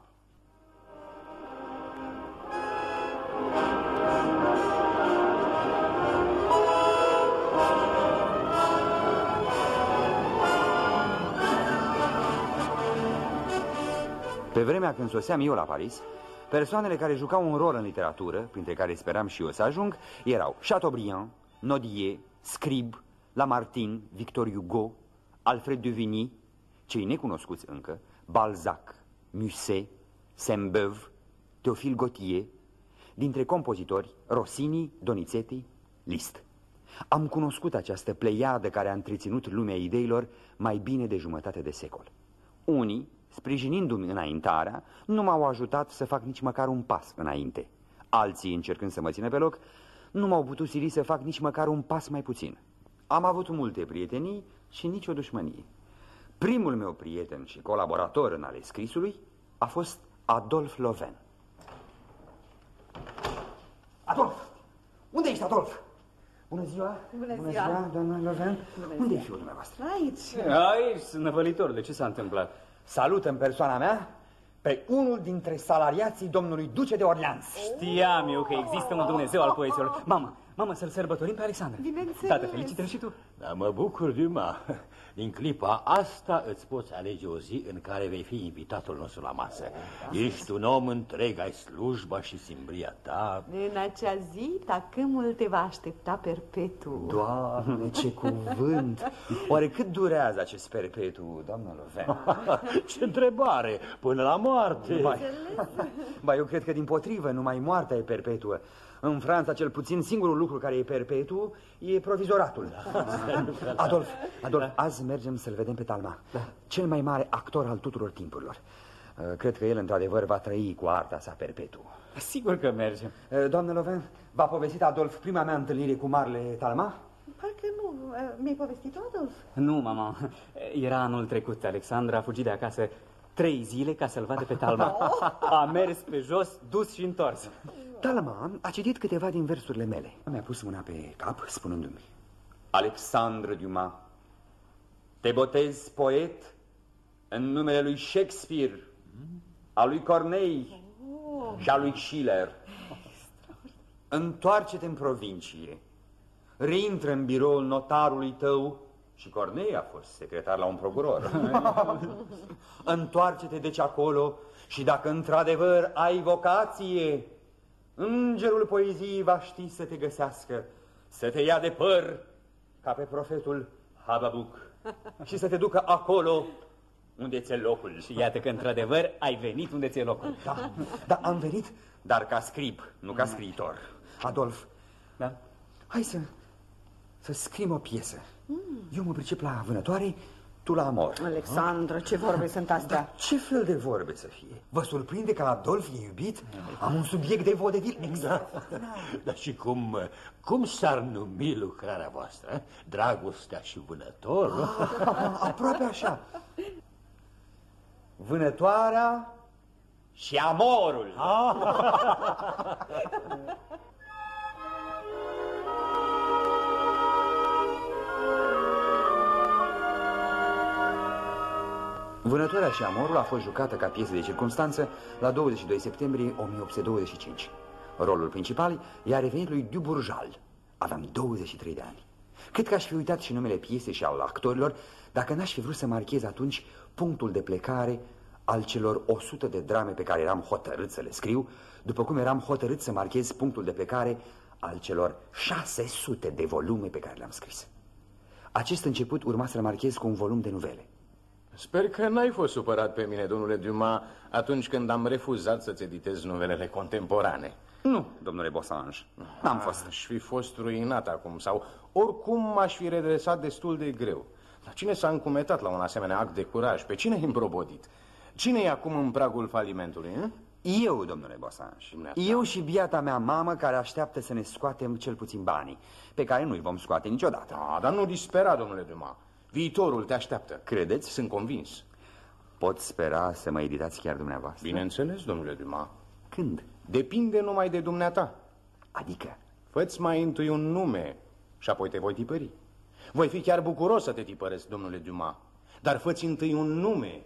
Pe vremea când soseam eu la Paris, persoanele care jucau un rol în literatură, printre care speram și eu să ajung, erau Chateaubriand, Nodier, Scribe, Lamartine, Victor Hugo, Alfred de Vigny, cei necunoscuți încă, Balzac, Musset, Saint-Beuve, Théophile Gautier, dintre compozitori Rossini, Donizetti, Liszt. Am cunoscut această pleiadă care a întreținut lumea ideilor mai bine de jumătate de secol. Unii sprijinindu-mi înaintarea, nu m-au ajutat să fac nici măcar un pas înainte. Alții, încercând să mă țină pe loc, nu m-au putut sili să fac nici măcar un pas mai puțin. Am avut multe prietenii și nicio dușmănie. Primul meu prieten și colaborator în ale scrisului a fost Adolf Loven. Adolf! Unde ești, Adolf? Bună ziua! Bună, Bună ziua, doamna Loven! Unde e fiul dumneavoastră? Aici. Aici, năvălitorule, ce s-a întâmplat? Salut în persoana mea pe unul dintre salariații domnului Duce de Orleans. Știam eu că există un Dumnezeu al poeților. Mamă, mamă, să-l sărbătorim pe Alexandru. Bineînțeles. Tată, felicită și tu. Da, mă bucur, Duma. Din clipa asta îți poți alege o zi în care vei fi invitatul nostru la masă. Ești un om întreg, ai slujba și simbria ta. În acea zi, tacâmul te va aștepta perpetu. Doamne, ce cuvânt! Oare cât durează acest perpetu, doamnă Loven? ce întrebare! Până la moarte! Ba, ba, eu cred că din potrivă, numai moartea e perpetuă. În Franța, cel puțin, singurul lucru care e perpetu e provizoratul. Adolf, Adolf, azi mergem să-l vedem pe Talma. Cel mai mare actor al tuturor timpurilor. Uh, Cred că el, într-adevăr, va trăi cu arta sa perpetu. Sigur că mergem. Uh, Doamne Loven, v-a povestit Adolf prima mea întâlnire cu marele Talma? Parcă nu. Mi-ai povestit-o, Adolf? Nu, mama. Era anul trecut. Alexandra a fugit de acasă trei zile ca să-l vadă pe Talma. A mers pe jos, dus și întors. Talma a citit câteva din versurile mele. Mi-a pus mâna pe cap spunându-mi Alexandre Dumas, te botezi poet în numele lui Shakespeare, a lui Corneille și a lui Schiller. Întoarce-te în provincie, reintră în biroul notarului tău și Corneille a fost secretar la un procuror. Întoarce-te deci acolo și dacă într-adevăr ai vocație, îngerul poeziei va ști să te găsească, să te ia de păr ca pe profetul Hababuc și să te ducă acolo unde ți-e locul. Și iată că într-adevăr ai venit unde ți-e locul. Da, da, am venit, dar ca scrib, nu ca scriitor. Adolf, da? hai să, să scrim o piesă. Eu mă pricep la vânătoare, tu la amor. Alexandru, ce vorbe sunt astea? Da, ce fel de vorbe să fie? Vă surprinde că Adolf e iubit? Am un subiect de vodevil extraordinar. Dar și cum, cum s-ar numi lucrarea voastră? Dragostea și vânătorul? Ah, aproape așa. Vânătoarea și amorul. Vânătoarea și amorul a fost jucată ca piesă de circunstanță la 22 septembrie 1825. Rolul principal i-a revenit lui Duburjal. Aveam 23 de ani. Cred că aș fi uitat și numele piesei și al actorilor dacă n-aș fi vrut să marchez atunci punctul de plecare al celor 100 de drame pe care eram hotărât să le scriu, după cum eram hotărât să marchez punctul de plecare al celor 600 de volume pe care le-am scris. Acest început urma să-l marchez cu un volum de novele. Sper că n-ai fost supărat pe mine, domnule Dumas, atunci când am refuzat să-ți editez novelele contemporane. Nu, domnule Bosange, n-am fost. Aș fi fost ruinat acum, sau oricum m-aș fi redresat destul de greu. Dar cine s-a încumetat la un asemenea act de curaj? Pe cine i îmbrobodit? Cine e acum în pragul falimentului? Hein? Eu, domnule Bosanj. Eu și biata mea mamă care așteaptă să ne scoatem cel puțin banii, pe care nu-i vom scoate niciodată. Da, dar nu dispera, domnule Dumas. Viitorul te așteaptă. Credeți? Sunt convins. Pot spera să mă editați chiar dumneavoastră? Bineînțeles, domnule Dumas. Când? Depinde numai de dumneata. Adică? Fă-ți mai întâi un nume și apoi te voi tipări. Voi fi chiar bucuros să te tipăresc, domnule Dumas. Dar fă-ți întâi un nume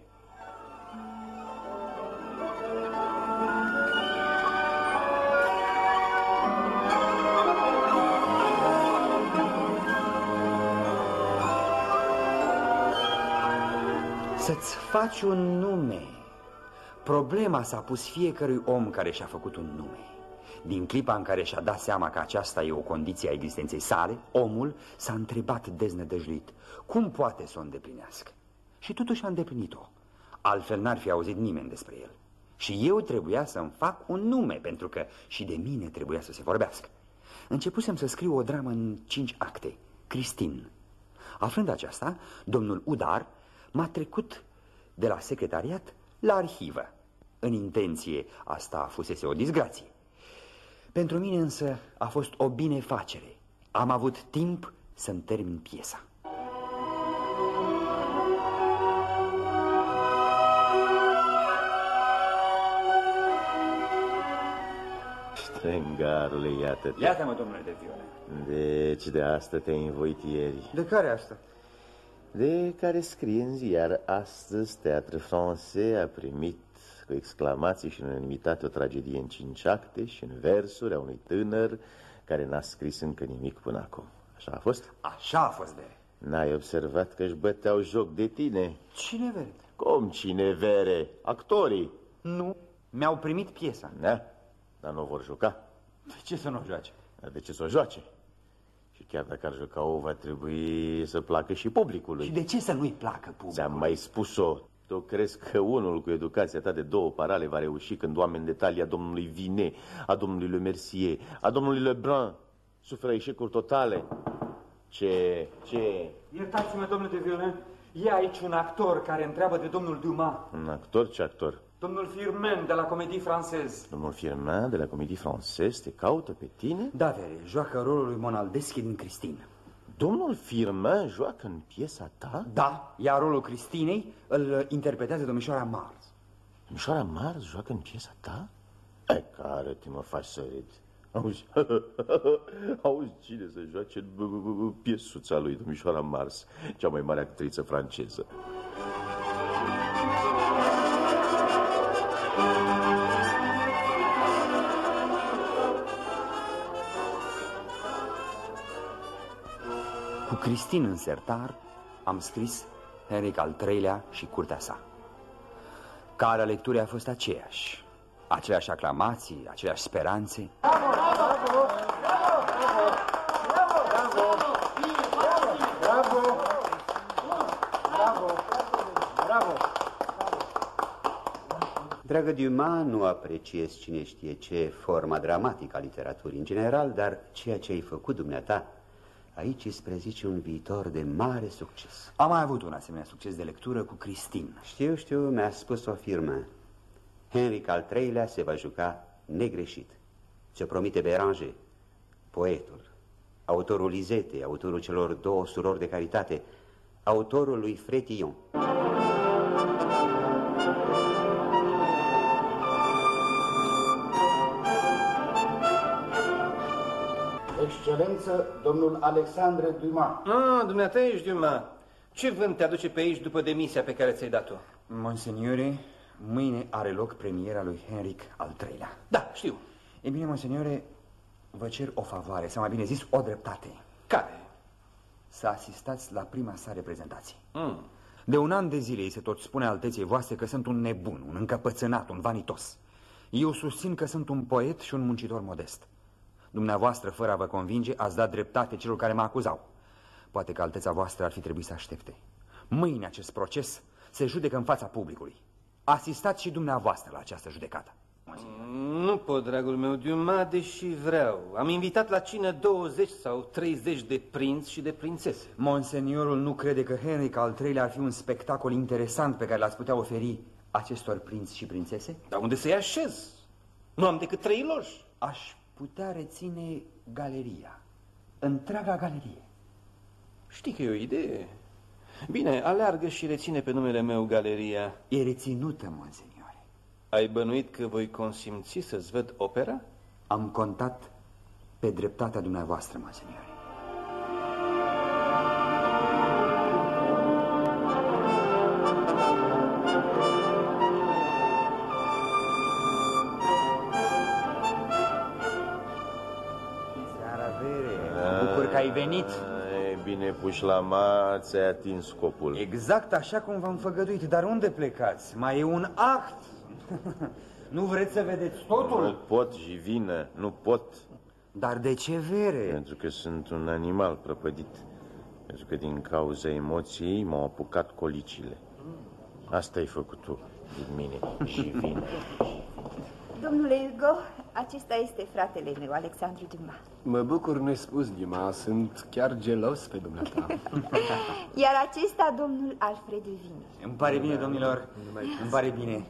Să-ți faci un nume. Problema s-a pus fiecărui om care și-a făcut un nume. Din clipa în care și-a dat seama că aceasta e o condiție a existenței sale, omul s-a întrebat deznădăjduit cum poate să o îndeplinească. Și totuși a îndeplinit-o. Altfel n-ar fi auzit nimeni despre el. Și eu trebuia să-mi fac un nume, pentru că și de mine trebuia să se vorbească. Începusem să scriu o dramă în cinci acte, Cristin. Aflând aceasta, domnul Udar m-a trecut de la secretariat la arhivă. În intenție asta fusese o disgrație. Pentru mine însă a fost o binefacere. Am avut timp să-mi termin piesa. Stângarule, iată-te. Iată-mă, domnule de viole. Deci de asta te-ai învoit ieri. De care asta? De care scrie în ziar astăzi Teatru Francais a primit cu exclamații și în unanimitate o tragedie în cinci acte și în versuri a unui tânăr care n-a scris încă nimic până acum. Așa a fost? Așa a fost de. N-ai observat că își băteau joc de tine? Cine vere? Cum cine vere? Actorii. Nu, mi-au primit piesa. Da, dar nu vor juca. De ce să nu o joace? De ce să o joace? Și chiar dacă ar juca-o, va trebui să placă și publicului. Și de ce să nu-i placă publicului? Ți-am mai spus-o. Tu crezi că unul cu educația ta de două parale va reuși când oameni de talia domnului Vinet, a domnului Le Mercier, a domnului Lebrun suferă eșecuri totale? Ce? Ce? Iertați-mă, domnule de Violin, e aici un actor care întreabă de domnul Dumas. Un actor? Ce actor? Domnul Firmin de la Comedie Française. Domnul Firmin de la Comedie Française te caută pe tine? Da, vere, joacă rolul lui Monaldeschi din Cristin. Domnul Firmin joacă în piesa ta? Da, iar rolul Cristinei îl interpretează domnișoara Mars. Domnișoara Mars joacă în piesa ta? Hai, care te mă faci să râdi. Auzi, auzi cine să joace piesuța lui domnișoara Mars, cea mai mare actriță franceză. Cristin în sertar am scris Henric al III-lea și curtea sa. Cara lecturii a fost aceeași, aceleași aclamații, aceleași speranțe. Bravo, bravo, bravo, bravo, bravo, Dragă Dumas, nu apreciez cine știe ce forma dramatică a literaturii în general, dar ceea ce ai făcut dumneata Aici îți prezice un viitor de mare succes. Am mai avut un asemenea succes de lectură cu Cristin. Știu, știu, mi-a spus o firmă. Henric al III-lea se va juca negreșit. Ce promite Beranger, poetul, autorul Lizete, autorul celor două surori de caritate, autorul lui Fretillon. Excelență, domnul Alexandre Dumas. Ah, dumneata ești Dumas. Ce vânt te aduce pe aici după demisia pe care ți-ai dat-o? Monseniore, mâine are loc premiera lui Henric al III-lea. Da, știu. E bine, monseniore, vă cer o favoare, sau mai bine zis, o dreptate. Care? Să asistați la prima sa reprezentație. Mm. De un an de zile îi se tot spune alteței voastre că sunt un nebun, un încăpățânat, un vanitos. Eu susțin că sunt un poet și un muncitor modest. Dumneavoastră, fără a vă convinge, ați dat dreptate celor care mă acuzau. Poate că alteța voastră ar fi trebuit să aștepte. Mâine acest proces se judecă în fața publicului. Asistați și dumneavoastră la această judecată. Nu pot, dragul meu, Diuma, deși vreau. Am invitat la cină 20 sau 30 de prinți și de prințese. Monseniorul nu crede că Henric al III-lea ar fi un spectacol interesant pe care l-ați putea oferi acestor prinți și prințese? Dar unde să-i așez? Nu am decât trei loși. Aș putea reține galeria, întreaga galerie. Știi că e o idee. Bine, aleargă și reține pe numele meu galeria. E reținută, monseniore. Ai bănuit că voi consimți să-ți văd opera? Am contat pe dreptatea dumneavoastră, monseniore. Ai venit. E bine puși la ma, ți-ai atins scopul. Exact așa cum v-am făgăduit, dar unde plecați? Mai e un act. nu vreți să vedeți totul? Nu pot, vină, nu pot. Dar de ce vere? Pentru că sunt un animal prăpădit. Pentru că din cauza emoției m-au apucat colicile. Asta ai făcut tu din mine, Jivin. Domnule Hugo, acesta este fratele meu, Alexandru Dumas. Mă bucur nespus, Dima, sunt chiar gelos pe dumneata. Iar acesta, domnul Alfred Vini. Îmi pare bine, domnilor, îmi pare bine.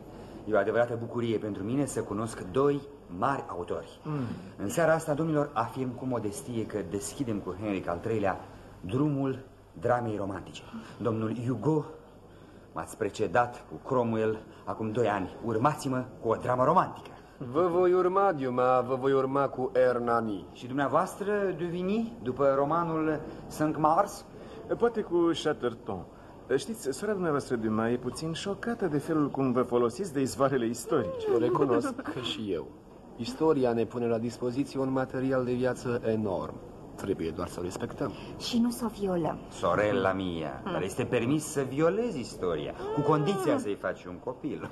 E o adevărată bucurie pentru mine să cunosc doi mari autori. Mm. În seara asta, domnilor, afirm cu modestie că deschidem cu Henric al III-lea drumul dramei romantice. Domnul Hugo m-ați precedat cu Cromwell acum doi ani. Urmați-mă cu o dramă romantică. Vă voi urma, Diuma, vă voi urma cu Hernani. Și dumneavoastră, Duvini, după romanul Saint Mars? Poate cu Chatterton. Știți, sora dumneavoastră Duma e puțin șocată de felul cum vă folosiți de izvoarele istorice. O recunosc că și eu. Istoria ne pune la dispoziție un material de viață enorm. Trebuie doar să o respectăm. Și nu să o violăm. Sorella mia, mm. dar este permis să violezi istoria, cu condiția să-i faci un copil.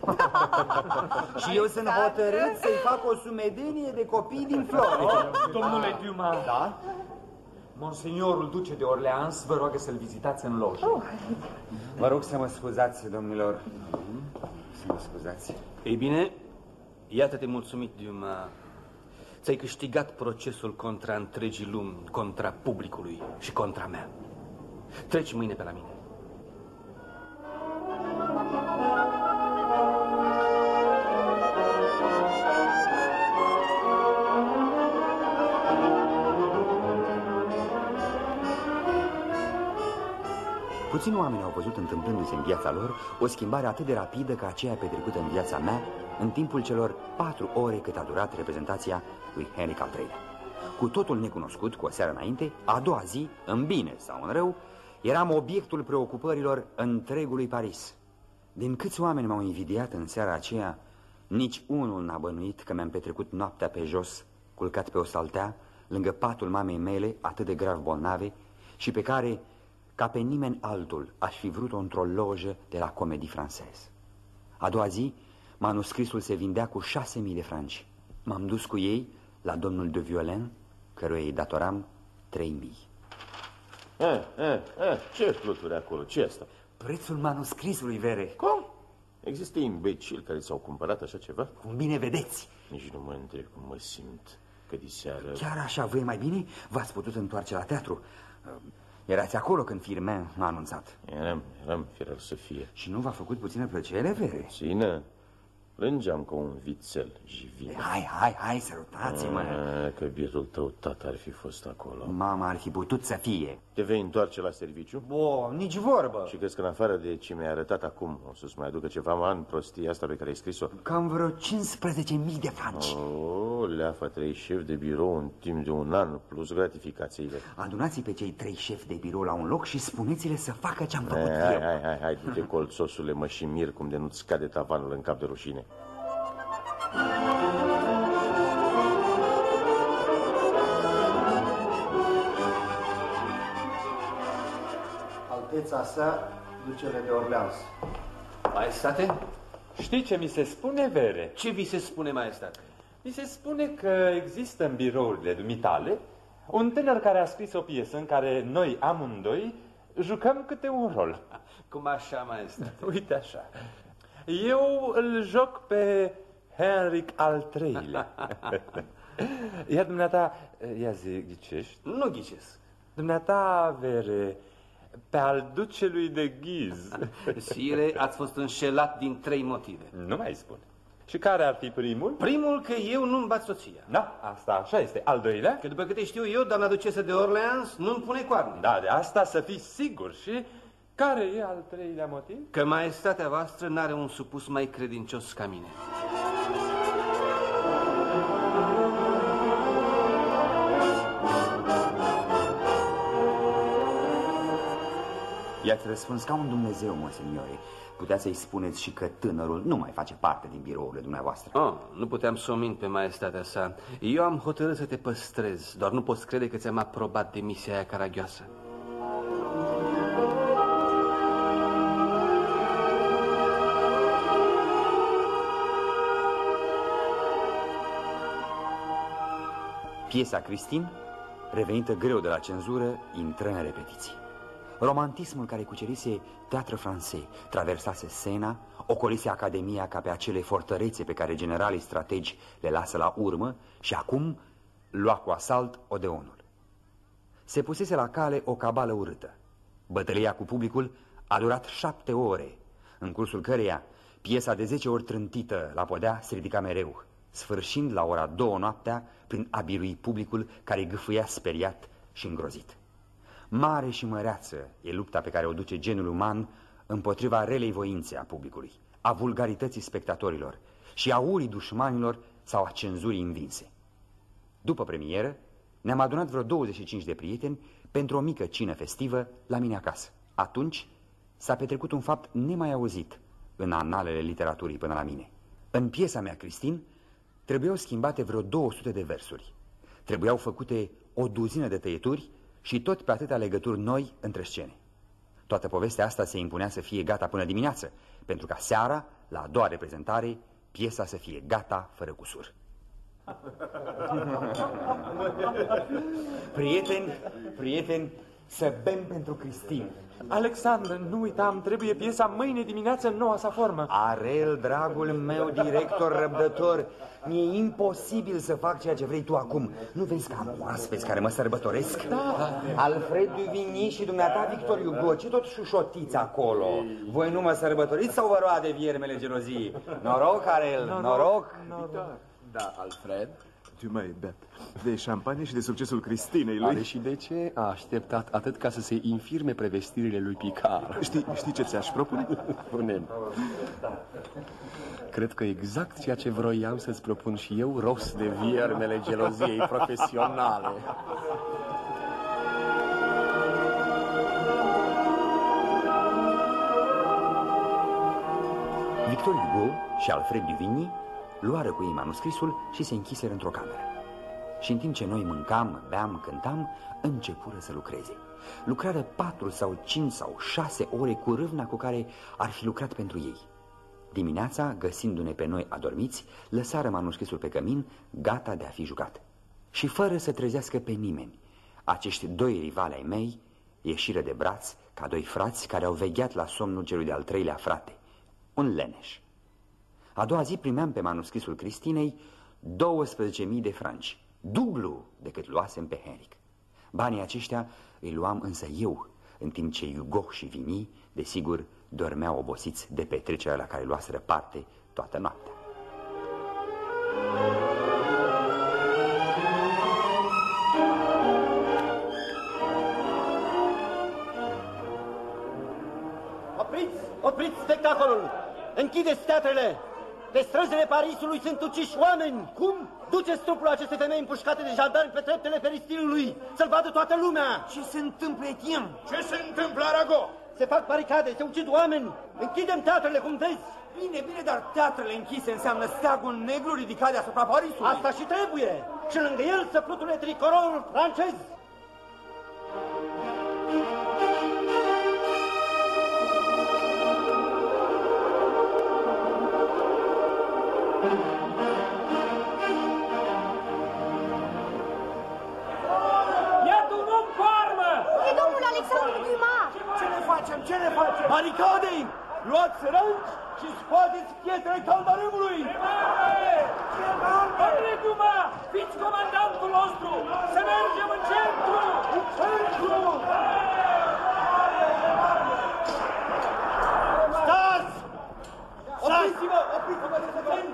și eu sunt hotărât să-i fac o sumedenie de copii din flori. Oh, domnule Dumas. Da? Monseniorul duce de Orleans vă roagă să-l vizitați în lojă. Oh. Vă rog să mă scuzați, domnilor. Să mă scuzați. Ei bine, iată-te mulțumit, Dumas. Ți-ai câștigat procesul contra întregii lumi, contra publicului și contra mea. Treci mâine pe la mine. Puțini oameni au văzut întâmplându-se în viața lor o schimbare atât de rapidă ca aceea petrecută în viața mea în timpul celor patru ore cât a durat reprezentația lui Henric al III-lea. Cu totul necunoscut, cu o seară înainte, a doua zi, în bine sau în rău, eram obiectul preocupărilor întregului Paris. Din câți oameni m-au invidiat în seara aceea, nici unul n-a bănuit că mi-am petrecut noaptea pe jos, culcat pe o saltea, lângă patul mamei mele, atât de grav bolnave, și pe care, ca pe nimeni altul, aș fi vrut-o într-o lojă de la Comedie Française. A doua zi, manuscrisul se vindea cu șase mii de franci. M-am dus cu ei la domnul de Violin, căruia îi datoram trei mii. Eh, eh, eh, ce fluturi acolo? ce asta? Prețul manuscrisului, Vere. Cum? Există imbecili care ți-au cumpărat așa ceva? Cum bine vedeți. Nici nu mă întreb cum mă simt. Că diseară... Chiar așa, voi mai bine v-ați putut întoarce la teatru. Erați acolo când Firmin m-a anunțat. Eram, eram firar să fie. Și nu v-a făcut puțină plăcere, Vere? Ține. Plângeam ca un vițel, jivin. Hai, hai, hai, sărutați-mă. Că bietul tău tată ar fi fost acolo. Mama ar fi putut să fie. Te vei întoarce la serviciu? Bo, nici vorbă. Și crezi că în afară de ce mi-ai arătat acum, o să-ți mai aducă ceva în prostia asta pe care ai scris-o? Cam vreo 15.000 de franci. Oh, leafa trei șefi de birou în timp de un an, plus gratificațiile. Adunați pe cei trei șefi de birou la un loc și spuneți-le să facă ce-am făcut hai, eu. Hai, hai, hai, du-te colțosule, mă și mir cum de nu-ți scade tavanul în cap de rușine. Alteța sa, ducele de Orleans. Maestate? Știi ce mi se spune, Vere? Ce vi se spune, maestate? Mi se spune că există în birourile dumitale un tânăr care a scris o piesă în care noi amândoi jucăm câte un rol. Cum așa, maestate? Uite așa. Eu îl joc pe Henric al III-lea. Iar dumneata, ia zi, ghicești? Nu ghicesc. Dumneata, Vere, pe al ducelui de ghiz. Sire, ați fost înșelat din trei motive. Nu mai spun. Și care ar fi primul? Primul, că eu nu-mi bat soția. Da, asta așa este. Al doilea? Că după câte știu eu, doamna ducesă de Orleans nu-mi pune coarne. Da, de asta să fii sigur. Și care e al treilea motiv? Că maestatea voastră n-are un supus mai credincios ca mine. I-ați răspuns ca un Dumnezeu, monseniore. Putea să-i spuneți și că tânărul nu mai face parte din birourile dumneavoastră. Oh, nu puteam să o mint pe maestatea sa. Eu am hotărât să te păstrez, doar nu poți crede că ți-am aprobat demisia aia caragioasă. Piesa Cristin, revenită greu de la cenzură, intră în repetiții. Romantismul care cucerise Teatră Francais traversase Sena, ocolise Academia ca pe acele fortărețe pe care generalii strategi le lasă la urmă și acum lua cu asalt Odeonul. Se pusese la cale o cabală urâtă. Bătălia cu publicul a durat șapte ore, în cursul căreia piesa de zece ori trântită la podea se ridica mereu, sfârșind la ora două noaptea prin a birui publicul care gâfâia speriat și îngrozit. Mare și măreață e lupta pe care o duce genul uman împotriva relei voințe a publicului, a vulgarității spectatorilor și a urii dușmanilor sau a cenzurii învinse. După premieră, ne-am adunat vreo 25 de prieteni pentru o mică cină festivă la mine acasă. Atunci s-a petrecut un fapt nemai auzit în analele literaturii până la mine. În piesa mea, Cristin, trebuiau schimbate vreo 200 de versuri. Trebuiau făcute o duzină de tăieturi și tot pe atâtea legături noi între scene. Toată povestea asta se impunea să fie gata până dimineață, pentru ca seara, la a doua reprezentare, piesa să fie gata fără cusur. prieteni, prieteni, să bem pentru Cristin. Alexandru, nu uitam, trebuie piesa mâine dimineață în noua sa formă. Arel, dragul meu director răbdător, mi-e imposibil să fac ceea ce vrei tu acum. Nu vezi că am oaspeți care mă sărbătoresc? Da. Alfred Duvigny și dumneata Victor Hugo, ce tot șușotiți acolo? Voi nu mă sărbătoriți sau vă roade viermele gelozii? Noroc, Arel, noroc. noroc. Da, Alfred. Dumas e beat de șampanie și de succesul Cristinei lui. Are și de ce a așteptat atât ca să se infirme prevestirile lui Picard. Știi, știi ce ți-aș propune? Punem. Cred că exact ceea ce vroiam să-ți propun și eu, rost de viermele geloziei profesionale. Victor Hugo și Alfred Duvigny luară cu ei manuscrisul și se închiseră într-o cameră. Și în timp ce noi mâncam, beam, cântam, începură să lucreze. Lucrară patru sau cinci sau șase ore cu râvna cu care ar fi lucrat pentru ei. Dimineața, găsindu-ne pe noi adormiți, lăsară manuscrisul pe cămin, gata de a fi jucat. Și fără să trezească pe nimeni, acești doi rivali ai mei ieșiră de braț ca doi frați care au vegheat la somnul celui de-al treilea frate, un leneș. A doua zi primeam pe manuscrisul Cristinei 12.000 de franci, dublu decât luasem pe Henric. Banii aceștia îi luam însă eu, în timp ce Hugo și Vini, desigur, dormeau obosiți de petrecerea la care luaseră parte toată noaptea. Opriți! Opriți spectacolul! Închideți teatrele! Pe străzile Parisului sunt uciși oameni! Cum? Duceți trupul acestei femei împușcate de jandarmi pe treptele peristilului! Să-l vadă toată lumea! Ce se întâmplă, Etienne? Ce se întâmplă, Arago? Se fac baricade, se ucid oameni! Închidem teatrele, cum vezi! Bine, bine, dar teatrele închise înseamnă steagul negru ridicat deasupra Parisului. Asta și trebuie! Și lângă el să fluture tricolorul francez! Ne facem? Baricade! Luați rânci și scoateți pietrele caldarâmului! Domnule Duma, fiți comandantul nostru! Să mergem în centru! În centru! Stați! Opriți-vă! Opriți-vă de secund!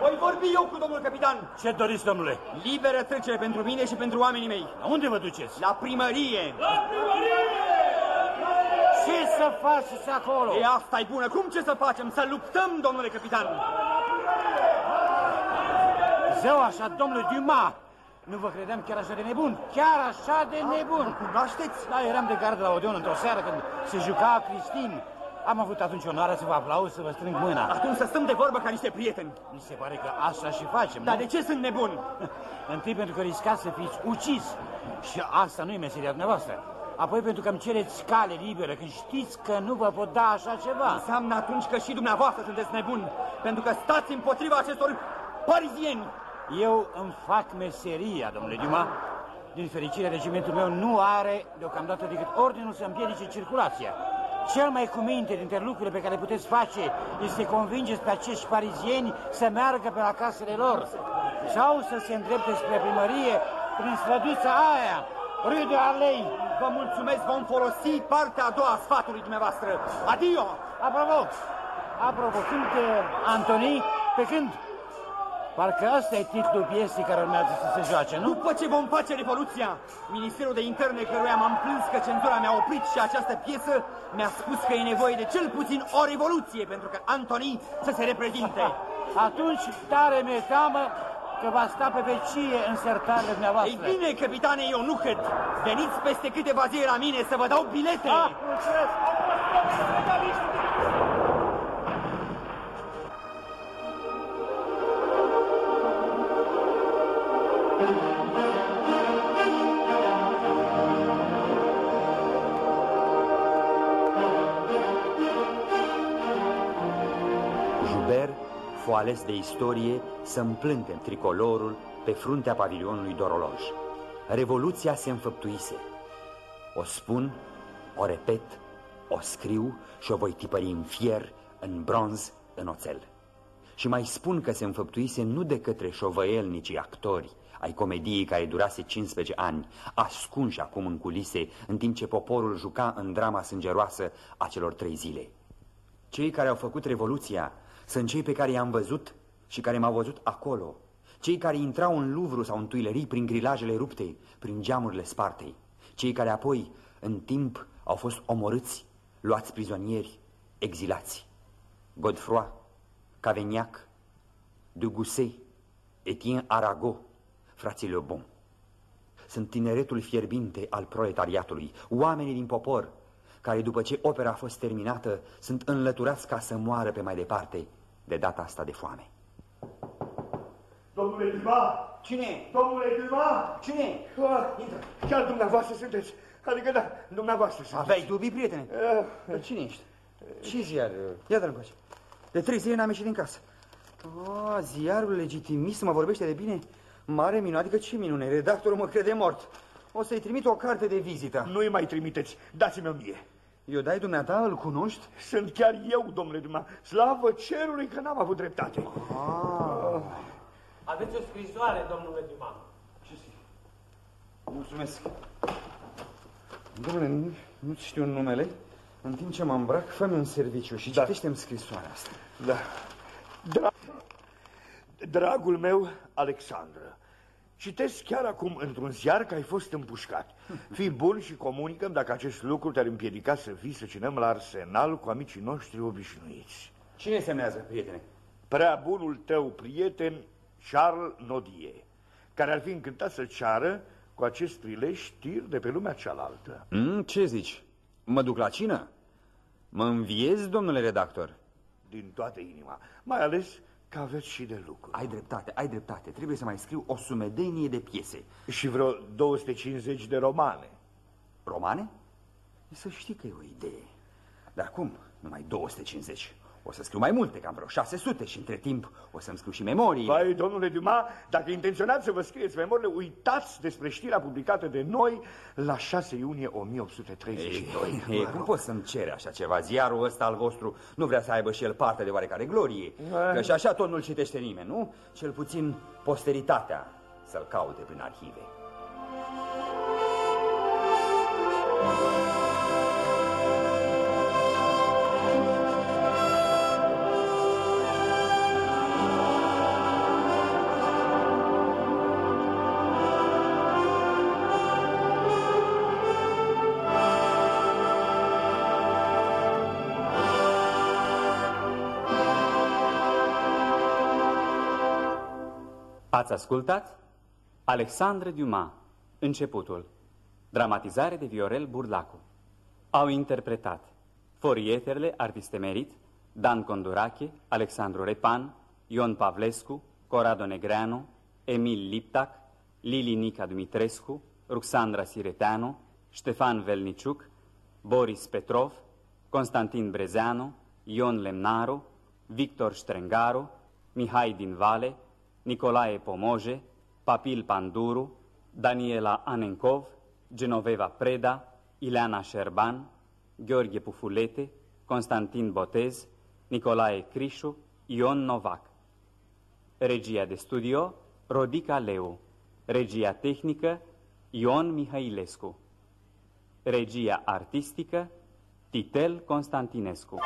Voi vorbi eu cu domnul capitan. Ce doriți, domnule? Liberă trecere pentru mine și pentru oamenii mei. La unde vă duceți? La primărie! La primărie! Ce să faceți acolo? E asta e bună. Cum ce să facem? Să luptăm, domnule capitan! Zău așa, domnule Dumas! Nu vă credeam chiar așa de nebun, chiar așa de nebun. Cunoașteți? Da, eram de gardă la Odeon într-o seară când se juca Cristin. Am avut atunci onoarea să vă aplauz, să vă strâng mâna. Atunci să stăm de vorbă ca niște prieteni. Mi se pare că așa și facem, Dar nu? de ce sunt nebun? Întâi pentru că riscați să fiți ucis și asta nu e meseria dumneavoastră. Apoi pentru că îmi cereți cale liberă când știți că nu vă pot da așa ceva. Înseamnă atunci că și dumneavoastră sunteți nebuni, pentru că stați împotriva acestor parizieni. Eu îmi fac meseria, domnule Duma. Din fericire, regimentul meu nu are deocamdată decât ordinul să împiedice circulația. Cel mai cuminte dintre lucrurile pe care le puteți face este să convingeți pe acești parizieni să meargă pe la casele lor sau să se îndrepte spre primărie prin străduța aia, Rue de Arlei. Vă mulțumesc, vom folosi partea a doua a sfatului dumneavoastră. Adio! Apropo, apropo, când, uh, Antoni, pe când? Parcă asta e titlul piesei care urmează să se joace, nu? După ce vom face Revoluția, Ministerul de Interne căruia m-am plâns că cenzura mi-a oprit și această piesă mi-a spus că e nevoie de cel puțin o revoluție pentru că Antoni să se reprezinte. Atunci tare mi-e teamă că va sta pe vecie în sertarele dumneavoastră. Ei bine, capitane Ionuchet, veniți peste câteva zile la mine să vă dau bilete. Ah, mulțumesc! Ales de istorie să împlânte tricolorul pe fruntea pavilionului Doroloj. Revoluția se înfăptuise. O spun, o repet, o scriu și o voi tipări în fier, în bronz, în oțel. Și mai spun că se înfăptuise nu de către șovăielnicii actori ai comediei care durase 15 ani, ascunși acum în culise, în timp ce poporul juca în drama sângeroasă a celor trei zile. Cei care au făcut revoluția sunt cei pe care i-am văzut și care m-au văzut acolo Cei care intrau în Louvre sau în Tuilerii prin grilajele rupte, prin geamurile spartei. Cei care apoi, în timp, au fost omorâți, luați prizonieri, exilați. Godefroy, Cavignac, Dugusset, Etienne Arago, frații Le Bon. Sunt tineretul fierbinte al proletariatului, oamenii din popor, care după ce opera a fost terminată, sunt înlăturați ca să moară pe mai departe, de data asta de foame. Domnule Dumas! Cine? Domnule Dumas! Cine? Intră. Chiar dumneavoastră sunteți. Adică da, dumneavoastră sunteți. Aveai dubii, prietene? Uh, Dar cine ești? Ce ziar? Ia dă-l încoace. De trei zile n-am ieșit din casă. Oh, ziarul legitimist mă vorbește de bine? Mare minune, adică ce minune? Redactorul mă crede mort. O să-i trimit o carte de vizită. Nu-i mai trimiteți, dați-mi-o mie. Eu dai dumneata, îl cunoști? Sunt chiar eu, domnule Dumas. Slavă cerului că n-am avut dreptate. Ah. Aveți o scrisoare, domnule Dumas. Ce Mulțumesc. Domnule, nu, nu știu numele. În timp ce mă îmbrac, fă un serviciu și da. citește-mi scrisoarea asta. Da. Dra Dragul meu, Alexandră, citesc chiar acum într-un ziar că ai fost împușcat. Fii bun și comunicăm dacă acest lucru te-ar împiedica să vii să cinăm la arsenal cu amicii noștri obișnuiți. Cine semnează, prietene? Prea bunul tău prieten, Charles Nodier, care ar fi încântat să ceară cu acest prilej știri de pe lumea cealaltă. Mm, ce zici? Mă duc la cină? Mă înviez, domnule redactor? Din toată inima, mai ales că aveți și de lucru. Ai dreptate, ai dreptate. Trebuie să mai scriu o sumedenie de piese. Și vreo 250 de romane. Romane? Să știi că e o idee. Dar cum? Numai 250. O să scriu mai multe, cam vreo 600 și între timp o să-mi scriu și memorii. Vai, domnule Dumas, dacă intenționați să vă scrieți memoriile, uitați despre știrea publicată de noi la 6 iunie 1832. Ei, ei, cum poți să-mi cere așa ceva? Ziarul ăsta al vostru nu vrea să aibă și el parte de oarecare glorie. Că și așa tot nu-l citește nimeni, nu? Cel puțin posteritatea să-l caute prin arhive. Ați ascultat Alexandre Dumas, Începutul, dramatizare de Viorel Burlacu. Au interpretat Forieterele, artiste merit, Dan Condurache, Alexandru Repan, Ion Pavlescu, Corado Negreanu, Emil Liptac, Lili Nica Dumitrescu, Ruxandra Sireteanu, Ștefan Velniciuc, Boris Petrov, Constantin Brezeanu, Ion Lemnaru, Victor Strengaru, Mihai Din Vale, Nicolae Pomoje, Papil Panduru, Daniela Anenkov, Genoveva Preda, Ileana Șerban, Gheorghe Pufulete, Constantin Botez, Nicolae Crișu, Ion Novac. Regia de studio, Rodica Leu. Regia tehnică, Ion Mihailescu. Regia artistică, Titel Constantinescu.